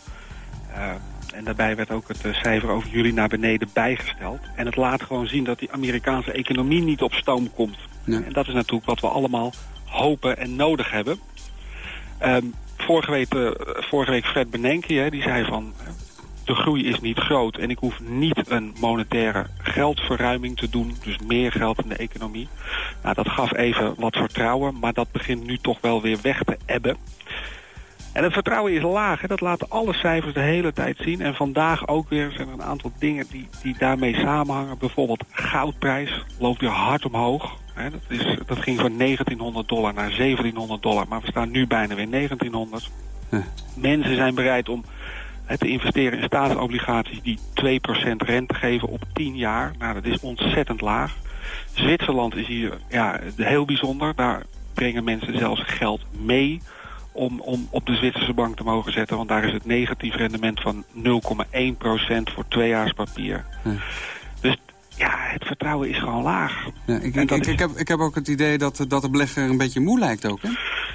Eh, en daarbij werd ook het eh, cijfer over juli naar beneden bijgesteld. En het laat gewoon zien dat die Amerikaanse economie niet op stoom komt. En dat is natuurlijk wat we allemaal hopen en nodig hebben. Ehm, vorige, week, vorige week Fred Bernanke, hè, die zei van... de groei is niet groot en ik hoef niet een monetaire geldverruiming te doen. Dus meer geld in de economie. Nou, dat gaf even wat vertrouwen, maar dat begint nu toch wel weer weg te ebben. En het vertrouwen is laag. Hè? Dat laten alle cijfers de hele tijd zien. En vandaag ook weer zijn er een aantal dingen die, die daarmee samenhangen. Bijvoorbeeld goudprijs loopt weer hard omhoog. Hè? Dat, is, dat ging van 1900 dollar naar 1700 dollar. Maar we staan nu bijna weer 1900. Mensen zijn bereid om te investeren in staatsobligaties die 2% rente geven op 10 jaar. Nou, dat is ontzettend laag. Zwitserland is hier ja, heel bijzonder. Daar brengen mensen zelfs geld mee om, om op de Zwitserse bank te mogen zetten. Want daar is het negatief rendement van 0,1% voor tweejaarspapier. Ja. Dus ja, het vertrouwen is gewoon laag. Ja, ik, ik, is- heb, ik heb ook het idee dat, dat de belegger een beetje moe lijkt ook, hè?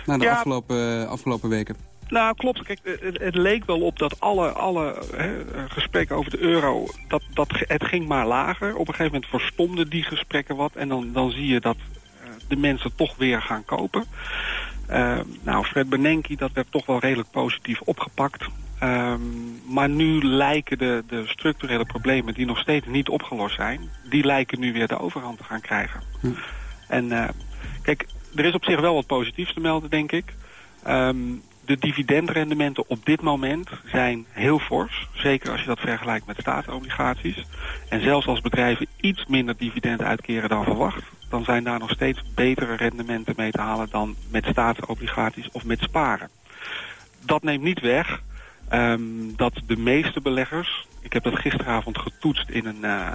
Na de Ja. afgelopen, afgelopen weken. Nou, klopt. Kijk, het, het leek wel op dat alle, alle hè, gesprekken over de euro, dat, dat, het ging maar lager. Op een gegeven moment verstomden die gesprekken wat. En dan, dan zie je dat eh, de mensen toch weer gaan kopen. Eh, nou, Fred Bernanke, dat werd toch wel redelijk positief opgepakt. Ehm, maar nu lijken de, de structurele problemen die nog steeds niet opgelost zijn... die lijken nu weer de overhand te gaan krijgen. En eh, kijk, er is op zich wel wat positiefs te melden, denk ik. Ehm, de dividendrendementen op dit moment zijn heel fors. Zeker als je dat vergelijkt met staatsobligaties. En zelfs als bedrijven iets minder dividend uitkeren dan verwacht... dan zijn daar nog steeds betere rendementen mee te halen... dan met staatsobligaties of met sparen. Dat neemt niet weg ehm, dat de meeste beleggers... ik heb dat gisteravond getoetst in een, eh,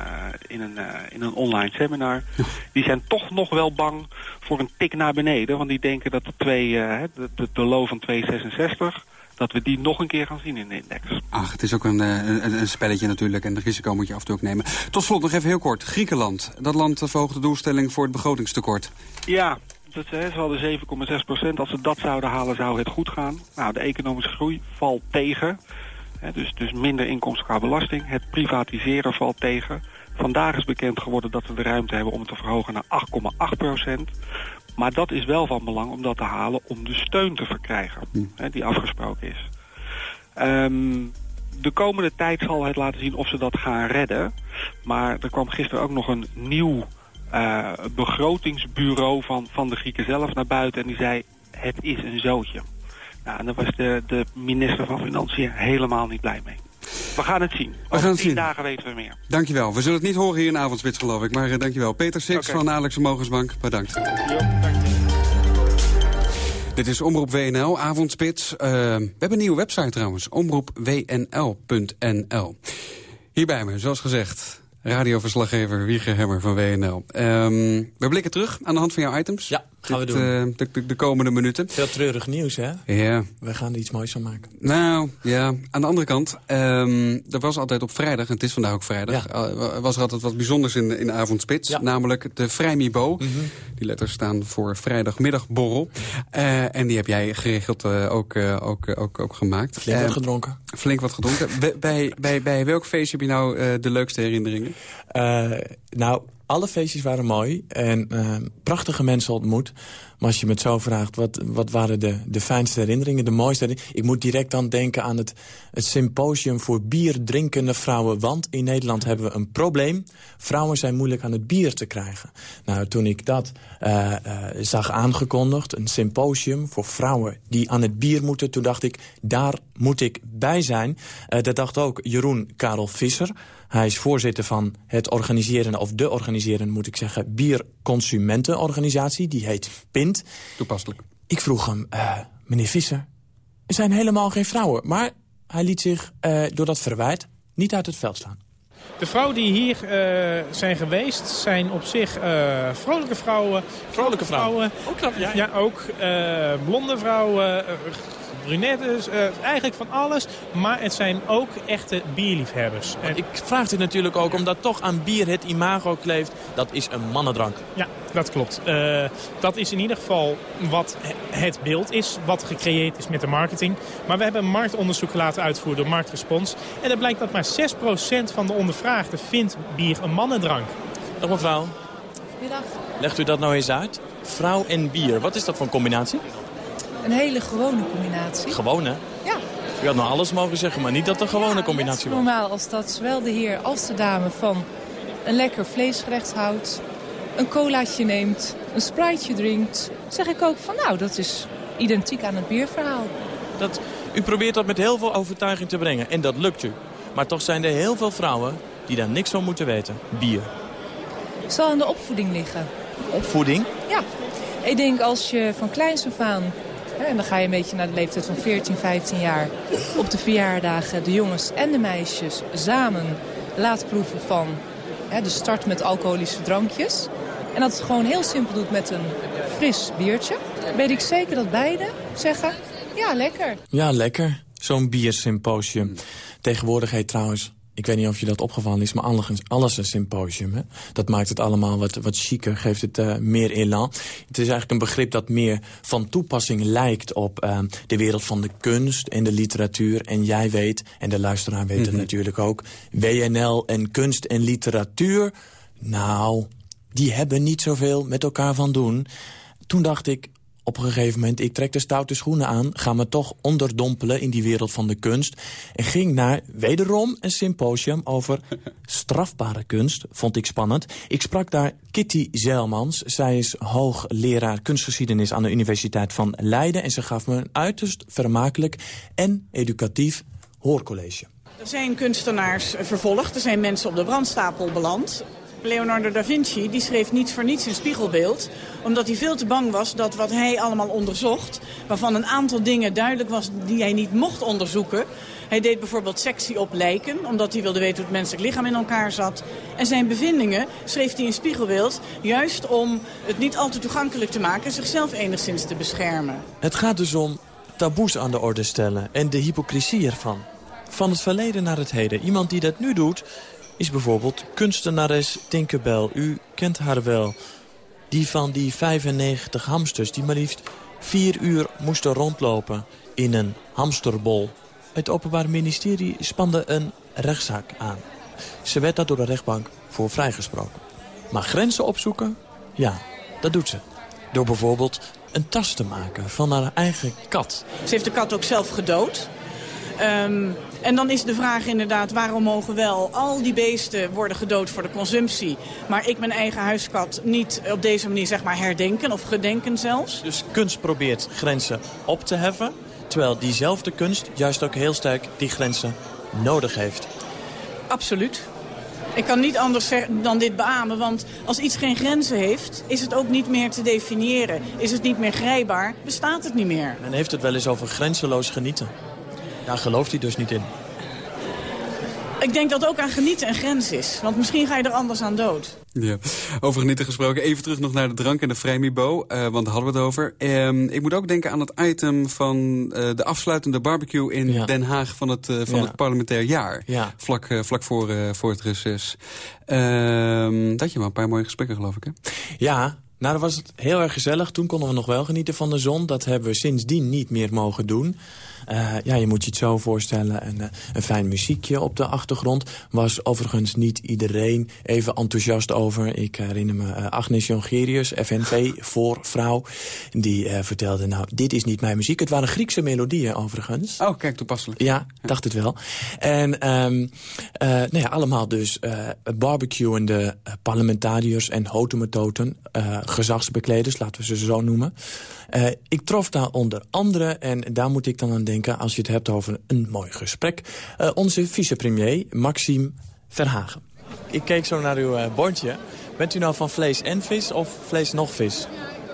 in, een, eh, in een online seminar... die zijn toch nog wel bang voor een tik naar beneden. Want die denken dat de, twee, eh, de, de, de low van 266... dat we die nog een keer gaan zien in de index. Ach, het is ook een, een, een spelletje natuurlijk en het risico moet je af en toe ook nemen. Tot slot nog even heel kort. Griekenland. Dat land verhoogt de doelstelling voor het begrotingstekort. Ja, dat, ze hadden 7,6 procent. Als ze dat zouden halen, zou het goed gaan. Nou, de economische groei valt tegen. Dus, dus minder inkomsten qua belasting. Het privatiseren valt tegen. Vandaag is bekend geworden dat we de ruimte hebben om het te verhogen naar 8,8 procent. Maar dat is wel van belang om dat te halen om de steun te verkrijgen. Hè, die afgesproken is. Ehm, de komende tijd zal het laten zien of ze dat gaan redden. Maar er kwam gisteren ook nog een nieuw eh, begrotingsbureau van, van de Grieken zelf naar buiten. En die zei, het is een zootje. Nou, en daar was de, de minister van Financiën helemaal niet blij mee. We gaan het zien. Over gaan het tien zien. dagen weten we meer. Dankjewel. We zullen het niet horen hier in Avondspits geloof ik. Maar eh, dankjewel. Peter Six van Alex Mogensbank. Bedankt. Dit is Omroep WNL, Avondspits. Eh, we hebben een nieuwe website trouwens. omroepwnl.nl. Hier bij me, zoals gezegd, radioverslaggever Wieger Hemmer van WNL. Ehm, we blikken terug aan de hand van jouw items. Ja, gaan we doen. eh, de, de, de komende minuten. Veel treurig nieuws, hè? Ja. We gaan er iets moois van maken. Nou, ja. Aan de andere kant, ehm, er was altijd op vrijdag, en het is vandaag ook vrijdag... eh, was er altijd wat bijzonders in, in de avondspits. Namelijk de Vrijmibo. Mhm. Die letters staan voor vrijdagmiddagborrel. Eh, en die heb jij geregeld ook, ook, ook, ook gemaakt. Flink wat gedronken. Flink wat gedronken. bij, bij, bij, bij welk feestje heb je nou de leukste herinneringen? Nou, alle feestjes waren mooi en eh, prachtige mensen ontmoet. Maar als je me het zo vraagt, wat, wat waren de, de fijnste herinneringen, de mooiste herinneringen? Ik moet direct dan denken aan het, het symposium voor bierdrinkende vrouwen. Want in Nederland hebben we een probleem. Vrouwen zijn moeilijk aan het bier te krijgen. Nou, toen ik dat eh, eh, zag aangekondigd, een symposium voor vrouwen die aan het bier moeten... toen dacht ik, daar moet ik bij zijn. Eh, dat dacht ook Jeroen Karel Visser. Hij is voorzitter van het organiseren, of de organiseren moet ik zeggen... bierconsumentenorganisatie, die heet PINT. Toepasselijk. Ik vroeg hem, eh, meneer Visser, er zijn helemaal geen vrouwen. Maar hij liet zich eh, door dat verwijt niet uit het veld slaan. De vrouwen die hier eh, zijn geweest zijn op zich eh, vrolijke vrouwen. Vrolijke vrouwen. Ook knap, ja. Ja, ook eh, blonde vrouwen, brunettes, eh, eigenlijk van alles. Maar het zijn ook echte bierliefhebbers. En- Ik vraag dit natuurlijk ook omdat toch aan bier het imago kleeft. Dat is een mannendrank. Ja, dat klopt. Eh, dat is in ieder geval wat het beeld is, wat gecreëerd is met de marketing. Maar we hebben een marktonderzoek laten uitvoeren door Marktrespons. En het blijkt dat maar 6% van de ondervraagden vindt bier een mannendrank. Dag mevrouw, Middag. legt u dat nou eens uit? Vrouw en bier, wat is dat voor een combinatie? Een hele gewone combinatie. Gewoon hè? Ja. U had nou alles mogen zeggen, maar niet dat het een gewone combinatie was. Normaal als dat zowel de heer als de dame van een lekker vleesgerecht houdt, een colaatje neemt, een spriteje drinkt, zeg ik ook van nou, dat is identiek aan het bierverhaal. Dat, u probeert dat met heel veel overtuiging te brengen en dat lukt u. Maar toch zijn er heel veel vrouwen die daar niks van moeten weten. Bier. Zal aan de opvoeding liggen. Opvoeding? Ja. Ik denk als je van kleins af aan, hè, en dan ga je een beetje naar de leeftijd van 14, 15 jaar, op de verjaardagen de jongens en de meisjes samen laat proeven van hè, de start met alcoholische drankjes. En dat het gewoon heel simpel doet met een fris biertje. Weet ik zeker dat beide zeggen, Ja, lekker. Ja, lekker. Zo'n biersymposium. Tegenwoordig heet trouwens, ik weet niet of je dat opgevallen is... maar alles, alles een symposium. Hè? Dat maakt het allemaal wat, wat chiquer, geeft het uh, meer elan. Het is eigenlijk een begrip dat meer van toepassing lijkt... op uh, de wereld van de kunst en de literatuur. En jij weet, en de luisteraar weet het mm -hmm. natuurlijk ook... WNL en kunst en literatuur... nou, die hebben niet zoveel met elkaar van doen. Toen dacht ik, op een gegeven moment, ik trek de stoute schoenen aan... ga me toch onderdompelen in die wereld van de kunst... en ging naar, wederom, een symposium over strafbare kunst. Vond ik spannend. Ik sprak daar Kitty Zeilmans. Zij is hoogleraar kunstgeschiedenis aan de Universiteit van Leiden... en ze gaf me een uiterst vermakelijk en educatief hoorcollege. Er zijn kunstenaars vervolgd, er zijn mensen op de brandstapel beland... Leonardo da Vinci die schreef niets voor niets een spiegelbeeld. Omdat hij veel te bang was dat wat hij allemaal onderzocht... waarvan een aantal dingen duidelijk was die hij niet mocht onderzoeken... Hij deed bijvoorbeeld sectie op lijken, omdat hij wilde weten hoe het menselijk lichaam in elkaar zat. En zijn bevindingen schreef hij in spiegelbeeld, juist om het niet al te toegankelijk te maken... en zichzelf enigszins te beschermen. Het gaat dus om taboes aan de orde stellen en de hypocrisie ervan. Van het verleden naar het heden. Iemand die dat nu doet, is bijvoorbeeld kunstenares Tinkerbell. U kent haar wel. Die van die 95 hamsters die maar liefst vier uur moesten rondlopen in een hamsterbol. Het Openbaar Ministerie spande een rechtszaak aan. Ze werd daar door de rechtbank voor vrijgesproken. Maar grenzen opzoeken? Ja, dat doet ze. Door bijvoorbeeld een tas te maken van haar eigen kat. Ze heeft de kat ook zelf gedood. Um, en dan is de vraag inderdaad, waarom mogen wel al die beesten worden gedood voor de consumptie... maar ik mijn eigen huiskat niet op deze manier zeg maar herdenken of gedenken zelfs? Dus kunst probeert grenzen op te heffen... terwijl diezelfde kunst juist ook heel sterk die grenzen nodig heeft. Absoluut. Ik kan niet anders dan dit beamen, want als iets geen grenzen heeft... is het ook niet meer te definiëren. Is het niet meer grijpbaar, bestaat het niet meer. Men heeft het wel eens over grenzeloos genieten. Daar gelooft hij dus niet in. Ik denk dat ook aan genieten een grens is. Want misschien ga je er anders aan dood. Ja, over genieten gesproken. Even terug nog naar de drank en de Fremibo, uh, want daar hadden we het over. Um, ik moet ook denken aan het item van uh, de afsluitende barbecue in ja. Den Haag van het, uh, van ja. het parlementair jaar. Ja. Vlak, vlak voor, voor het reces. Um, dat je wel een paar mooie gesprekken, geloof ik, hè? Ja, nou, dat was het heel erg gezellig. Toen konden we nog wel genieten van de zon. Dat hebben we sindsdien niet meer mogen doen. Uh, ja, je moet je het zo voorstellen. Een, een fijn muziekje op de achtergrond. Was overigens niet iedereen even enthousiast over. Ik herinner me uh, Agnes Jongerius, FNV, voor vrouw. Die vertelde, nou, dit is niet mijn muziek. Het waren Griekse melodieën overigens. Oh, kijk, toepasselijk. Ja, dacht het wel. En um, nou ja, allemaal dus barbecuende parlementariërs en hotemetoten. gezagsbekleders, laten we ze zo noemen. Ik trof daar onder andere, en daar moet ik dan aan denken... als je het hebt over een mooi gesprek... Uh, onze vicepremier, Maxime Verhagen. Ik keek zo naar uw uh, bordje. Bent u nou van vlees en vis of vlees nog vis?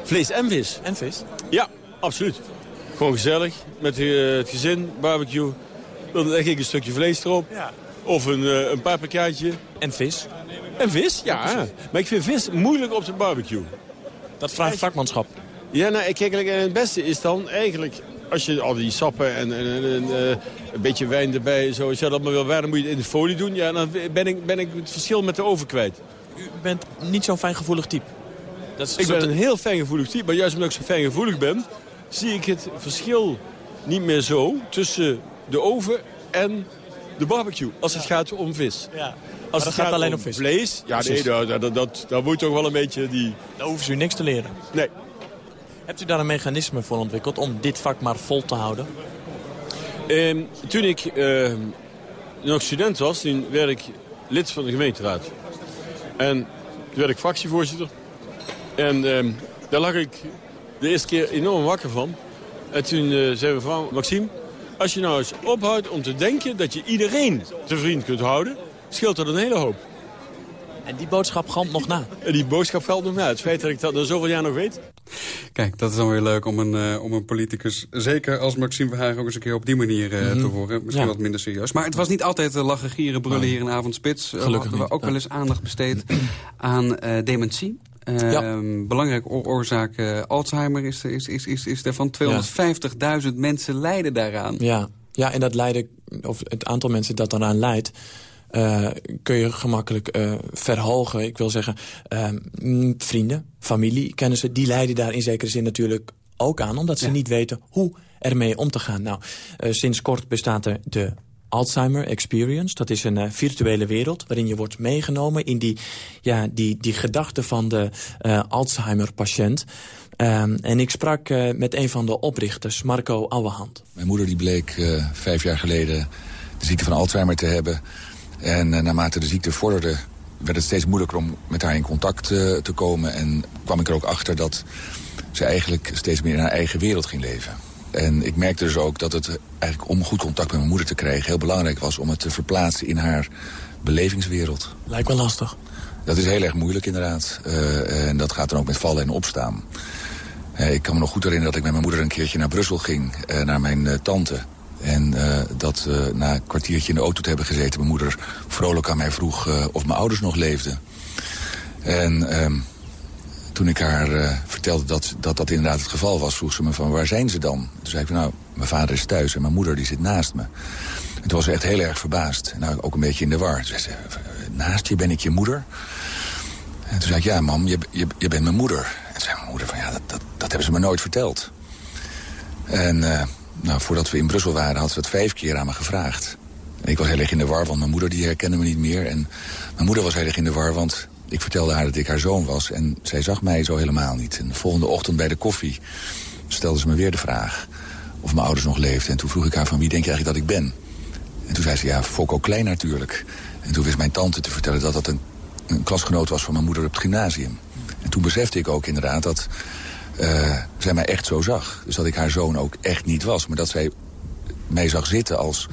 Vlees en vis. En vis? Ja, absoluut. Gewoon gezellig, met het gezin, barbecue. Dan leg ik een stukje vlees erop. Ja. Of een, een paprikaatje. En vis? En vis, ja. ja maar ik vind vis moeilijk op de barbecue. Dat vraagt vakmanschap. Ja, nou, kijk, het beste is dan eigenlijk... als je al die sappen en, en, en, en uh, een beetje wijn erbij... Zo, als je dat maar wil waren, dan moet je het in de folie doen. Ja, dan ben ik, ben ik het verschil met de oven kwijt. U bent niet zo'n fijngevoelig type? Dat is ik ben een heel fijngevoelig type, maar juist omdat ik zo fijngevoelig ben... zie ik het verschil niet meer zo tussen de oven en de barbecue. Als het gaat om vis. Ja. Als het gaat, gaat alleen om vis? vlees, ja, nee, dat, dat, dat, dat moet toch wel een beetje die... Daar hoeven ze u niks te leren? Nee. Hebt u daar een mechanisme voor ontwikkeld om dit vak maar vol te houden? Eh, toen ik eh, nog student was, toen werd ik lid van de gemeenteraad. En toen werd ik fractievoorzitter. En eh, daar lag ik de eerste keer enorm wakker van. En toen uh, zei mevrouw Maxime... als je nou eens ophoudt om te denken dat je iedereen te vriend kunt houden... scheelt dat een hele hoop. En die boodschap geldt nog na? En die boodschap geldt nog na. Het feit dat ik dat al zoveel jaar nog weet. Kijk, dat is dan weer leuk om een, uh, om een politicus, zeker als Maxime Verhagen... ook eens een keer op die manier uh, mm -hmm. te horen. Misschien ja. wat minder serieus. Maar het was niet altijd uh, lachen, gieren, brullen hier in Avondspits. Gelukkig hadden we ook wel eens aandacht besteed aan dementie. Ehm, Belangrijke oorzaak uh, Alzheimer is, is, is, is, is daarvan. 250.000 mensen lijden daaraan. Ja. ja, en dat lijden, of het aantal mensen dat daaraan lijdt... Uh, kun je gemakkelijk uh, verhogen. Ik wil zeggen, uh, vrienden, familie, kennissen... die lijden daar in zekere zin natuurlijk ook aan... omdat ze ja. niet weten hoe ermee om te gaan. Nou, sinds kort bestaat er de Alzheimer Experience. Dat is een uh, virtuele wereld waarin je wordt meegenomen... in die, ja, die, die gedachte van de uh, Alzheimer-patiënt. Um, en ik sprak uh, met een van de oprichters, Marco Ouwehand. Mijn moeder die bleek vijf jaar geleden de ziekte van Alzheimer te hebben. En naarmate de ziekte vorderde werd het steeds moeilijker om met haar in contact te komen. En kwam ik er ook achter dat ze eigenlijk steeds meer in haar eigen wereld ging leven. En ik merkte dus ook dat het eigenlijk om goed contact met mijn moeder te krijgen... heel belangrijk was om het te verplaatsen in haar belevingswereld. Lijkt wel lastig. Dat is heel erg moeilijk inderdaad. Uh, en dat gaat dan ook met vallen en opstaan. Uh, ik kan me nog goed herinneren dat ik met mijn moeder een keertje naar Brussel ging. Uh, naar mijn tante. En dat na een kwartiertje in de auto te hebben gezeten... mijn moeder vrolijk aan mij vroeg of mijn ouders nog leefden. En ehm, toen ik haar uh, vertelde dat, dat dat inderdaad het geval was... vroeg ze me van waar zijn ze dan? Toen zei ik nou, mijn vader is thuis en mijn moeder die zit naast me. En toen was echt heel erg verbaasd. Nou, ook een beetje in de war. Toen zei ze, naast je ben ik je moeder? En toen zei ik, ja mam, je, je, je bent mijn moeder. En toen zei mijn moeder van ja, dat, dat, dat hebben ze me nooit verteld. En uh, nou, voordat we in Brussel waren had ze het vijf keer aan me gevraagd. Ik was heel erg in de war, want mijn moeder die herkende me niet meer. En mijn moeder was heel erg in de war, want ik vertelde haar dat ik haar zoon was en zij zag mij zo helemaal niet. En de volgende ochtend bij de koffie stelde ze me weer de vraag of mijn ouders nog leefden. En toen vroeg ik haar van wie denk je eigenlijk dat ik ben? En toen zei ze, ja, Fokko Klein natuurlijk. En toen wist mijn tante te vertellen dat dat een klasgenoot was van mijn moeder op het gymnasium. En toen besefte ik ook inderdaad dat uh, zij mij echt zo zag. Dus dat ik haar zoon ook echt niet was. Maar dat zij mij zag zitten als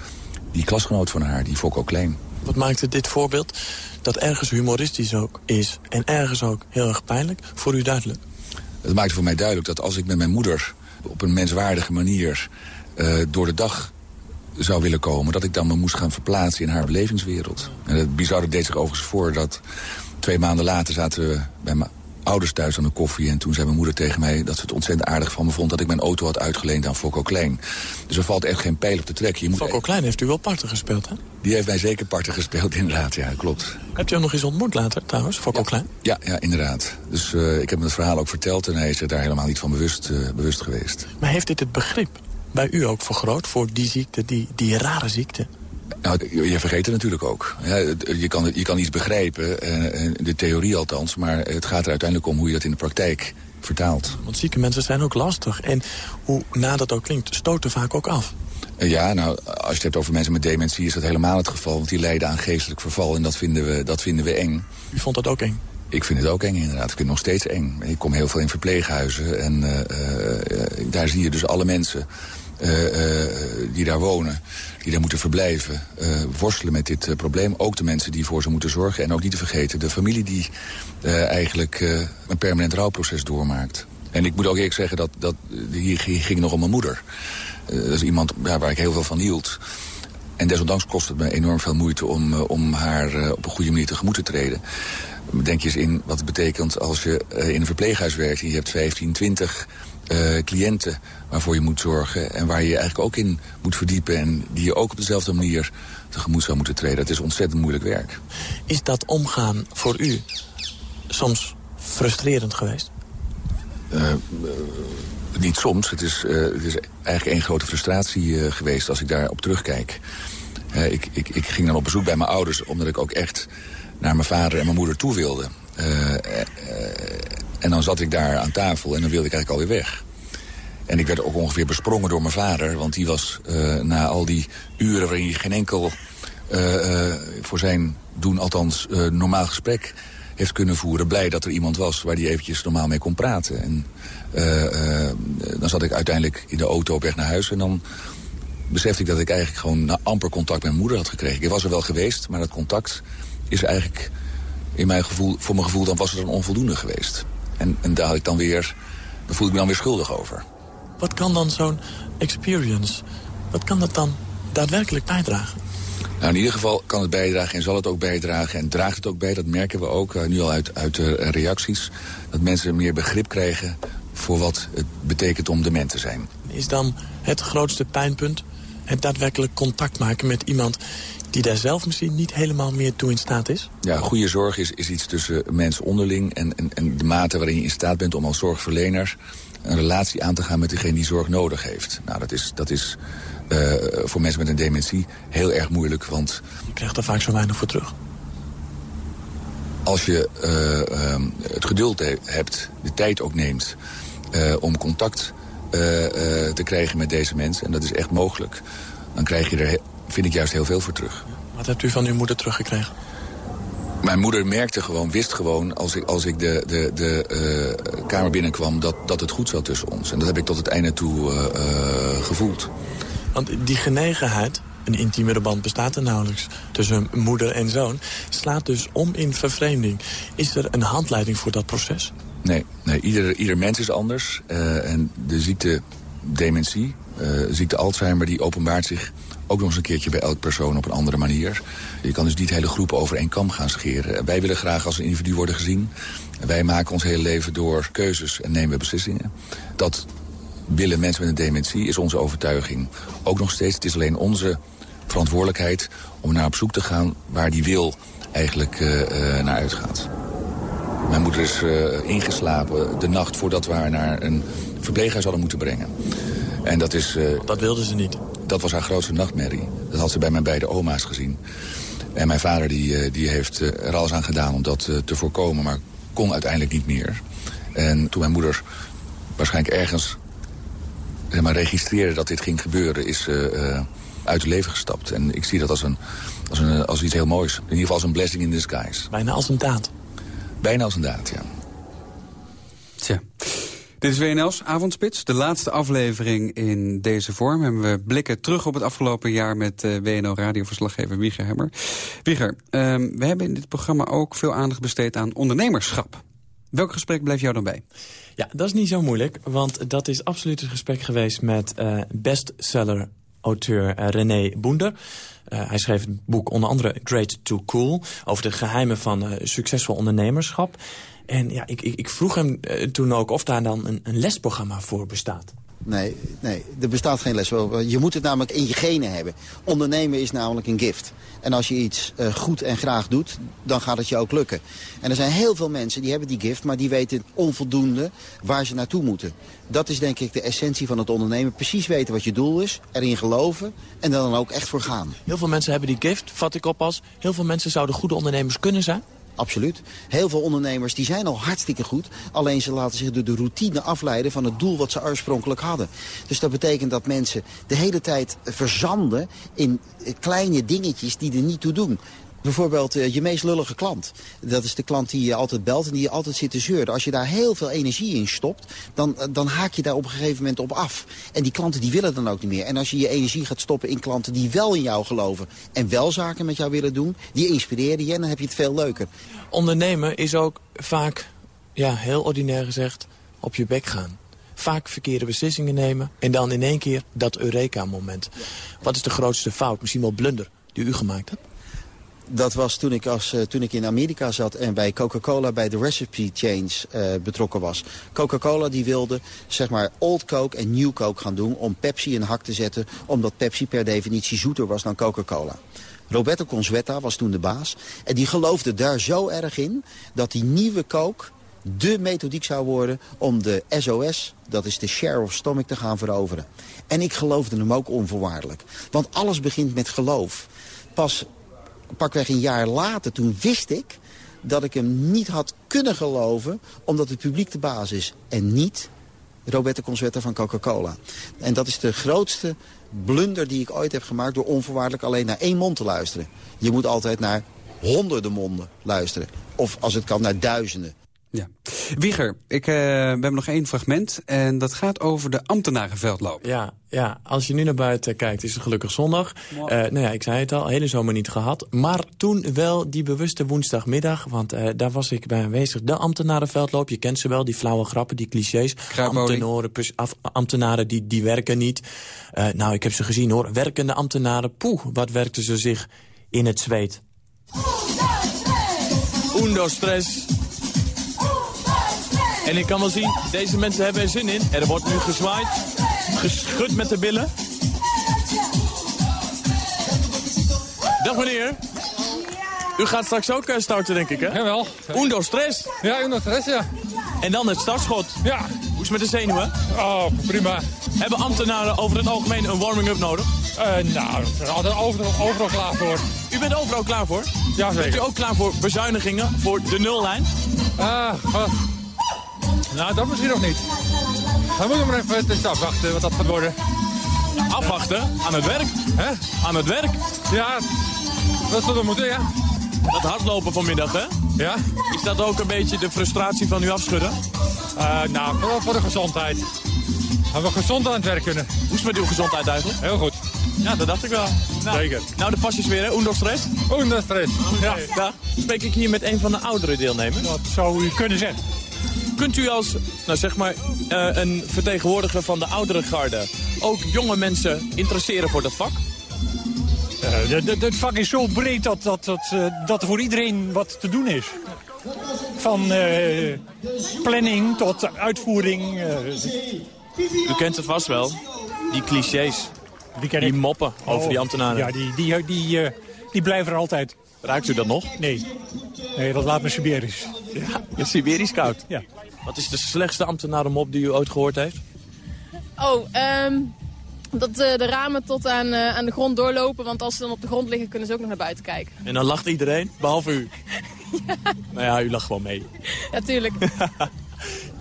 die klasgenoot van haar, die Fokko Klein. Wat maakte dit voorbeeld dat ergens humoristisch ook is... en ergens ook heel erg pijnlijk, voor u duidelijk? Het maakte voor mij duidelijk dat als ik met mijn moeder... op een menswaardige manier uh, door de dag zou willen komen... dat ik dan me moest gaan verplaatsen in haar belevingswereld. En het bizarre deed zich overigens voor dat... twee maanden later zaten we bij mijn ouders thuis aan de koffie. En toen zei mijn moeder tegen mij dat ze het ontzettend aardig van me vond... dat ik mijn auto had uitgeleend aan Fokko Klein. Dus er valt echt geen pijl op te trekken. Je moet Fokko Klein heeft u wel parten gespeeld, hè? Die heeft mij zeker parten gespeeld, inderdaad. Ja, klopt. Hebt u hem nog eens ontmoet later, trouwens, Fokko ja. Klein? Ja, ja inderdaad. Dus uh, ik heb hem het verhaal ook verteld... en hij is er daar helemaal niet van bewust, uh, bewust geweest. Maar heeft dit het begrip bij u ook vergroot... voor die ziekte, die, die rare ziekte? Nou, je vergeet het natuurlijk ook. Ja, je, kan, je kan iets begrijpen, uh, de theorie althans... maar het gaat er uiteindelijk om hoe je dat in de praktijk vertaalt. Want zieke mensen zijn ook lastig. En hoe na dat ook klinkt, stoten vaak ook af. Uh, ja, nou, als je het hebt over mensen met dementie is dat helemaal het geval. Want die lijden aan geestelijk verval en dat vinden we, dat vinden we eng. U vond dat ook eng? Ik vind het ook eng inderdaad. Ik vind het nog steeds eng. Ik kom heel veel in verpleeghuizen en uh, daar zie je dus alle mensen... Uh, uh, die daar wonen, die daar moeten verblijven, uh, worstelen met dit probleem. Ook de mensen die voor ze moeten zorgen. En ook niet te vergeten de familie die eigenlijk een permanent rouwproces doormaakt. En ik moet ook eerlijk zeggen, dat, dat hier, ging nog om mijn moeder. dat is iemand waar ik heel veel van hield. En desondanks kost het me enorm veel moeite om, om haar op een goede manier tegemoet te treden. Denk je eens in wat het betekent als je in een verpleeghuis werkt... en je hebt 15, 20 uh, cliënten waarvoor je moet zorgen... en waar je je eigenlijk ook in moet verdiepen... en die je ook op dezelfde manier tegemoet zou moeten treden. Het is ontzettend moeilijk werk. Is dat omgaan voor u soms frustrerend geweest? Uh, uh, niet soms. Het is, het is eigenlijk één grote frustratie geweest als ik daarop terugkijk. ik, ik, ik ging dan op bezoek bij mijn ouders... omdat ik ook echt naar mijn vader en mijn moeder toe wilde. En dan zat ik daar aan tafel en dan wilde ik eigenlijk alweer weg. En ik werd ook ongeveer besprongen door mijn vader. Want die was uh, na al die uren waarin hij geen enkel uh, uh, voor zijn doen, althans normaal gesprek heeft kunnen voeren. Blij dat er iemand was waar hij eventjes normaal mee kon praten. En dan zat ik uiteindelijk in de auto op weg naar huis. En dan besefte ik dat ik eigenlijk gewoon amper contact met mijn moeder had gekregen. Ik was er wel geweest, maar dat contact is eigenlijk in mijn gevoel, voor mijn gevoel dan was het een onvoldoende geweest. En, en daar had ik dan weer, daar voel ik me dan weer schuldig over. Wat kan dan zo'n experience, wat kan dat dan daadwerkelijk bijdragen? Nou, in ieder geval kan het bijdragen en zal het ook bijdragen. En draagt het ook bij, dat merken we ook uh, nu al uit, uit de reacties. Dat mensen meer begrip krijgen voor wat het betekent om dement te zijn. Is dan het grootste pijnpunt het daadwerkelijk contact maken met iemand die daar zelf misschien niet helemaal meer toe in staat is? Ja, goede zorg is, is iets tussen mensen onderling... En, en, en de mate waarin je in staat bent om als zorgverlener... een relatie aan te gaan met degene die zorg nodig heeft. Nou, dat is, dat is uh, voor mensen met een dementie heel erg moeilijk, want... Je krijgt er vaak zo weinig voor terug. Als je uh, um, het geduld hebt, de tijd ook neemt... Uh, om contact te krijgen met deze mensen, en dat is echt mogelijk... dan krijg je er, vind ik, juist heel veel voor terug. Wat hebt u van uw moeder teruggekregen? Mijn moeder merkte gewoon, wist gewoon, als ik, als ik de, de, de uh, kamer binnenkwam... Dat, dat het goed zat tussen ons. En dat heb ik tot het einde toe uh, uh, gevoeld. Want die genegenheid, een intiemere band bestaat er nauwelijks... tussen moeder en zoon, slaat dus om in vervreemding. Is er een handleiding voor dat proces? Nee, nee ieder, ieder mens is anders. en de ziekte dementie, ziekte Alzheimer... die openbaart zich ook nog eens een keertje bij elk persoon op een andere manier. Je kan dus niet hele groepen over één kam gaan scheren. Wij willen graag als individu worden gezien. Wij maken ons hele leven door keuzes en nemen beslissingen. Dat willen mensen met een dementie, is onze overtuiging. Ook nog steeds, het is alleen onze verantwoordelijkheid... om naar op zoek te gaan waar die wil eigenlijk uh, uh, naar uitgaat. Mijn moeder is uh, ingeslapen de nacht voordat we haar naar een verpleeghuis hadden moeten brengen. En dat is... dat wilden ze niet? Dat was haar grootste nachtmerrie. Dat had ze bij mijn beide oma's gezien. En mijn vader die, die heeft er alles aan gedaan om dat te voorkomen... maar kon uiteindelijk niet meer. En toen mijn moeder waarschijnlijk ergens zeg maar, registreerde dat dit ging gebeuren... is uh, uit het leven gestapt. En ik zie dat als, een, als, een, als iets heel moois. In ieder geval als een blessing in disguise. Bijna als een daad. Bijna als een daad, ja. Dit is WNL's Avondspits, de laatste aflevering in deze vorm. En we blikken terug op het afgelopen jaar met uh, WNL-radioverslaggever Wieger Hemmer. Wieger, um, we hebben in dit programma ook veel aandacht besteed aan ondernemerschap. Welk gesprek blijft jou dan bij? Ja, dat is niet zo moeilijk, want dat is absoluut het gesprek geweest met uh, bestseller-auteur uh, René Boender. Uh, hij schreef het boek onder andere Great to Cool... over de geheimen van succesvol ondernemerschap. En ja, ik, ik, ik vroeg hem toen ook of daar dan een lesprogramma voor bestaat. Nee, nee, er bestaat geen les. Je moet het namelijk in je genen hebben. Ondernemen is namelijk een gift. En als je iets uh, goed en graag doet, dan gaat het je ook lukken. En er zijn heel veel mensen die hebben die gift, maar die weten onvoldoende waar ze naartoe moeten. Dat is denk ik de essentie van het ondernemen. Precies weten wat je doel is, erin geloven en er dan ook echt voor gaan. Heel veel mensen hebben die gift, vat ik op als. Heel veel mensen zouden goede ondernemers kunnen zijn. Absoluut. Heel veel ondernemers die zijn al hartstikke goed. Alleen ze laten zich door de routine afleiden van het doel wat ze oorspronkelijk hadden. Dus dat betekent dat mensen de hele tijd verzanden in kleine dingetjes die er niet toe doen. Bijvoorbeeld uh, je meest lullige klant. Dat is de klant die je altijd belt en die je altijd zit te zeuren. Als je daar heel veel energie in stopt, dan, dan haak je daar op een gegeven moment op af. En die klanten die willen dan ook niet meer. En als je je energie gaat stoppen in klanten die wel in jou geloven... en wel zaken met jou willen doen, die inspireren je en dan heb je het veel leuker. Ondernemen is ook vaak, ja, heel ordinair gezegd, op je bek gaan vaak verkeerde beslissingen nemen... en dan in één keer dat Eureka-moment. Wat is de grootste fout, misschien wel blunder, die u gemaakt hebt? Dat was toen ik, als, uh, toen ik in Amerika zat en bij Coca-Cola bij de recipe change uh, betrokken was. Coca-Cola die wilde zeg maar old Coke en new Coke gaan doen om Pepsi in hak te zetten. Omdat Pepsi per definitie zoeter was dan Coca-Cola. Roberto Consueta was toen de baas. En die geloofde daar zo erg in dat die nieuwe Coke de methodiek zou worden om de SOS, dat is de share of stomach, te gaan veroveren. En ik geloofde hem ook onvoorwaardelijk. Want alles begint met geloof. Pas pakweg een jaar later, toen wist ik dat ik hem niet had kunnen geloven... omdat het publiek de baas is en niet Roberto Consueta van Coca-Cola. En dat is de grootste blunder die ik ooit heb gemaakt... door onvoorwaardelijk alleen naar één mond te luisteren. Je moet altijd naar honderden monden luisteren. Of als het kan, naar duizenden. Ja. Wieger, ik, uh, we hebben nog één fragment en dat gaat over de ambtenarenveldloop. Ja, ja, als je nu naar buiten kijkt is het gelukkig zondag. Uh, nou ja, ik zei het al, hele zomer niet gehad. Maar toen wel die bewuste woensdagmiddag, want uh, daar was ik bij aanwezig. De ambtenarenveldloop, je kent ze wel, die flauwe grappen, die clichés. Ambtenaren, ambtenaren die, die werken niet. nou, ik heb ze gezien hoor, werkende ambtenaren, poeh, wat werkten ze zich in het zweet. Undo stress. En ik kan wel zien, deze mensen hebben er zin in. Er wordt nu gezwaaid, geschud met de billen. Dag meneer. U gaat straks ook eh, starten, denk ik, hè? Jawel. Undo stress. Ja, undo stress, ja. En dan het startschot. Ja. Hoe is het met de zenuwen? Oh, prima. Hebben ambtenaren over het algemeen een warming-up nodig? Uh, nou, altijd overal, overal klaar voor. U bent overal klaar voor? Ja, zeker. Bent u ook klaar voor bezuinigingen voor de nullijn? Ah, uh, nou, dat misschien nog niet. Dan moeten we maar even afwachten wat dat gaat worden. Afwachten? Aan het werk? Hè? Aan het werk? Ja, dat zullen we moeten, ja. Dat hardlopen vanmiddag, hè? Ja. Is dat ook een beetje de frustratie van u afschudden? Uh, nou, vooral voor de gezondheid. Dat we gezond aan het werk kunnen. Hoe is het met uw gezondheid eigenlijk? Heel goed. Ja, dat dacht ik wel. Nou, Zeker. Nou, de pasjes weer, hè? Undo stress? Undo stress. Ja. ja. Spreek ik hier met een van de oudere deelnemers? Dat zou u kunnen zijn. Kunt u als, nou zeg maar, uh, een vertegenwoordiger van de oudere garde... ook jonge mensen interesseren voor dat vak? Uh, het vak is zo breed dat, dat, dat, uh, dat er voor iedereen wat te doen is. Van uh, planning tot uitvoering. U kent het vast wel, die clichés. Die, die moppen over oh, die ambtenaren. Ja, die, die, die, die blijven er altijd. Ruikt u dat nog? Nee. Nee, dat laat me Siberisch. Ja, ja Siberisch koud. Ja. Wat is de slechtste ambtenarenmop die u ooit gehoord heeft? Oh, um, dat uh, de ramen tot aan, uh, aan de grond doorlopen. Want als ze dan op de grond liggen, kunnen ze ook nog naar buiten kijken. En dan lacht iedereen, behalve u. ja. Nou ja, u lacht gewoon mee. Ja, tuurlijk.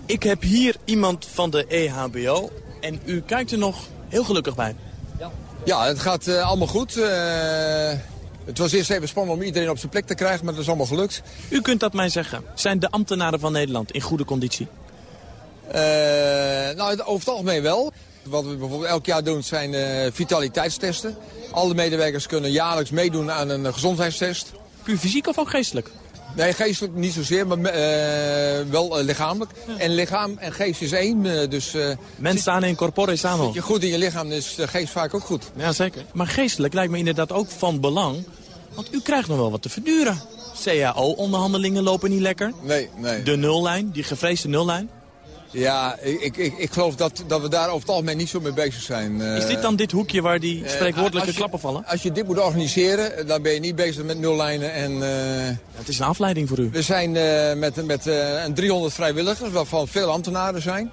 Ik heb hier iemand van de EHBO. En u kijkt er nog heel gelukkig bij. Ja, ja het gaat uh, allemaal goed. Het was eerst even spannend om iedereen op zijn plek te krijgen, maar dat is allemaal gelukt. U kunt dat mij zeggen. Zijn de ambtenaren van Nederland in goede conditie? nou, over het algemeen wel. Wat we bijvoorbeeld elk jaar doen zijn uh, vitaliteitstesten. Alle medewerkers kunnen jaarlijks meedoen aan een gezondheidstest. Puur fysiek of ook geestelijk? Nee, geestelijk niet zozeer, maar uh, wel uh, lichamelijk. Ja. En lichaam en geest is één. dus, Mens sane in corpore sano. Je goed in je lichaam, is de geest vaak ook goed. Ja, zeker. Maar geestelijk lijkt me inderdaad ook van belang. Want u krijgt nog wel wat te verduren. CAO-onderhandelingen lopen niet lekker. Nee, nee. De nullijn, die gevreesde nullijn. Ja, ik, ik, ik geloof dat, dat we daar over het algemeen niet zo mee bezig zijn. Uh, is dit dan dit hoekje waar die spreekwoordelijke uh, klappen vallen? Als je dit moet organiseren, dan ben je niet bezig met nullijnen. En, uh, ja, het is een afleiding voor u. We zijn met, met een 300 vrijwilligers, waarvan veel ambtenaren zijn.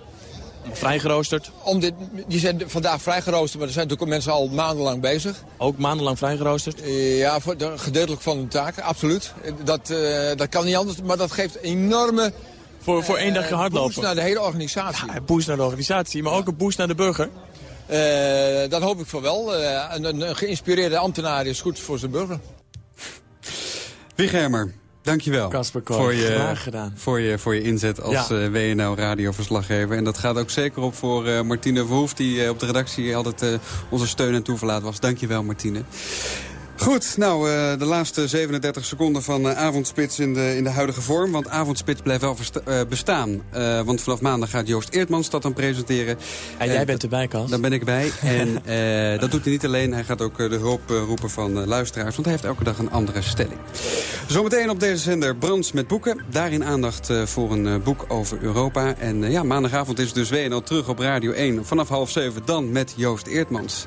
Vrijgeroosterd? Om dit, die zijn vandaag vrijgeroosterd, maar er zijn natuurlijk mensen al maandenlang bezig. Ook maandenlang vrijgeroosterd? Ja, voor de, gedeeltelijk van hun taken, absoluut. Dat, dat kan niet anders, maar dat geeft enorme... Voor, voor één dagje hardlopen. Boost naar de hele organisatie. Ja, een boost naar de organisatie, maar ook een boost naar de burger. Uh, dat hoop ik voor wel. Uh, een, een, geïnspireerde ambtenaar is goed voor zijn burger. Wiggermer, dankjewel. Kasper voor je, graag gedaan. Voor je, voor je inzet als ja. uh, WNL radioverslaggever. En dat gaat ook zeker op voor Martine Verhoef, die op de redactie altijd onze steun en toeverlaat was. Dankjewel, Martine. Goed, nou, uh, de laatste 37 seconden van uh, Avondspits in de, in de huidige vorm. Want Avondspits blijft wel uh, bestaan. want vanaf maandag gaat Joost Eertmans dat dan presenteren. En jij bent erbij, Kas. Dan ben ik bij. en dat doet hij niet alleen. Hij gaat ook de hulp roepen van luisteraars. Want hij heeft elke dag een andere stelling. Zometeen op deze zender Brands met boeken. Daarin aandacht voor een boek over Europa. En ja, maandagavond is dus WNL terug op Radio 1. Vanaf half zeven dan met Joost Eertmans.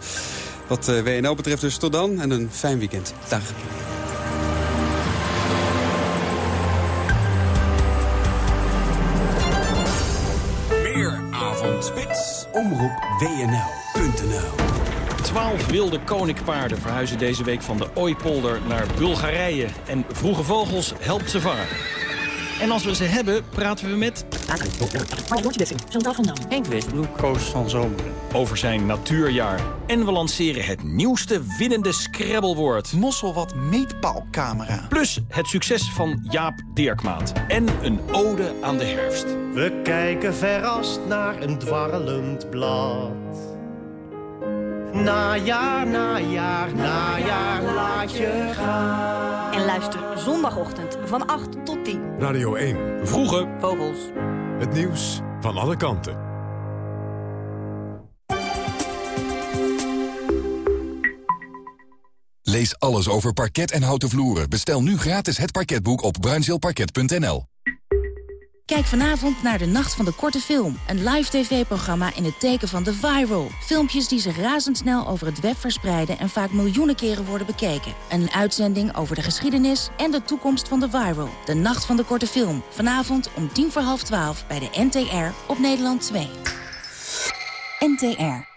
Wat uh, WNL betreft dus tot dan en een fijn weekend. Dag. Meer avondspits. Omroep WNL.nl Twaalf wilde koninkpaarden verhuizen deze week van de Ooipolder naar Bulgarije. En Vroege Vogels helpt ze vangen. En als we ze hebben, praten we met... Chantal van Dam. Henk Westbroek. Koos van Zomeren. Over zijn natuurjaar. En we lanceren het nieuwste winnende Scrabblewoord. Mosselwat meetpaalcamera. Plus het succes van Jaap Dirkmaat. En een ode aan de herfst. We kijken verrast naar een dwarrelend blad. Najaar, najaar, najaar, laat je gaan. En luister zondagochtend van 8 tot 10. Radio 1. Vroege Vogels. Het nieuws van alle kanten. Lees alles over parket en houten vloeren. Bestel nu gratis het parketboek op bruinzeelparket.nl. Kijk vanavond naar de Nacht van de Korte Film. Een live tv-programma in het teken van de viral. Filmpjes die zich razendsnel over het web verspreiden... en vaak miljoenen keren worden bekeken. Een uitzending over de geschiedenis en de toekomst van de viral. De Nacht van de Korte Film. Vanavond om tien voor half twaalf bij de NTR op Nederland 2. NTR.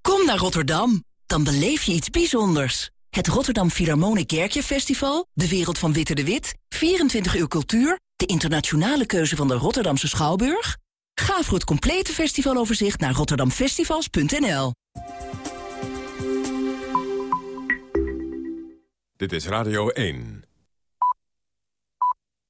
Kom naar Rotterdam. Dan beleef je iets bijzonders. Het Rotterdam Philharmonic Kerkje Festival, de wereld van Witte de Wit, 24 uur cultuur, de internationale keuze van de Rotterdamse Schouwburg. Ga voor het complete festivaloverzicht naar rotterdamfestivals.nl. Dit is Radio 1.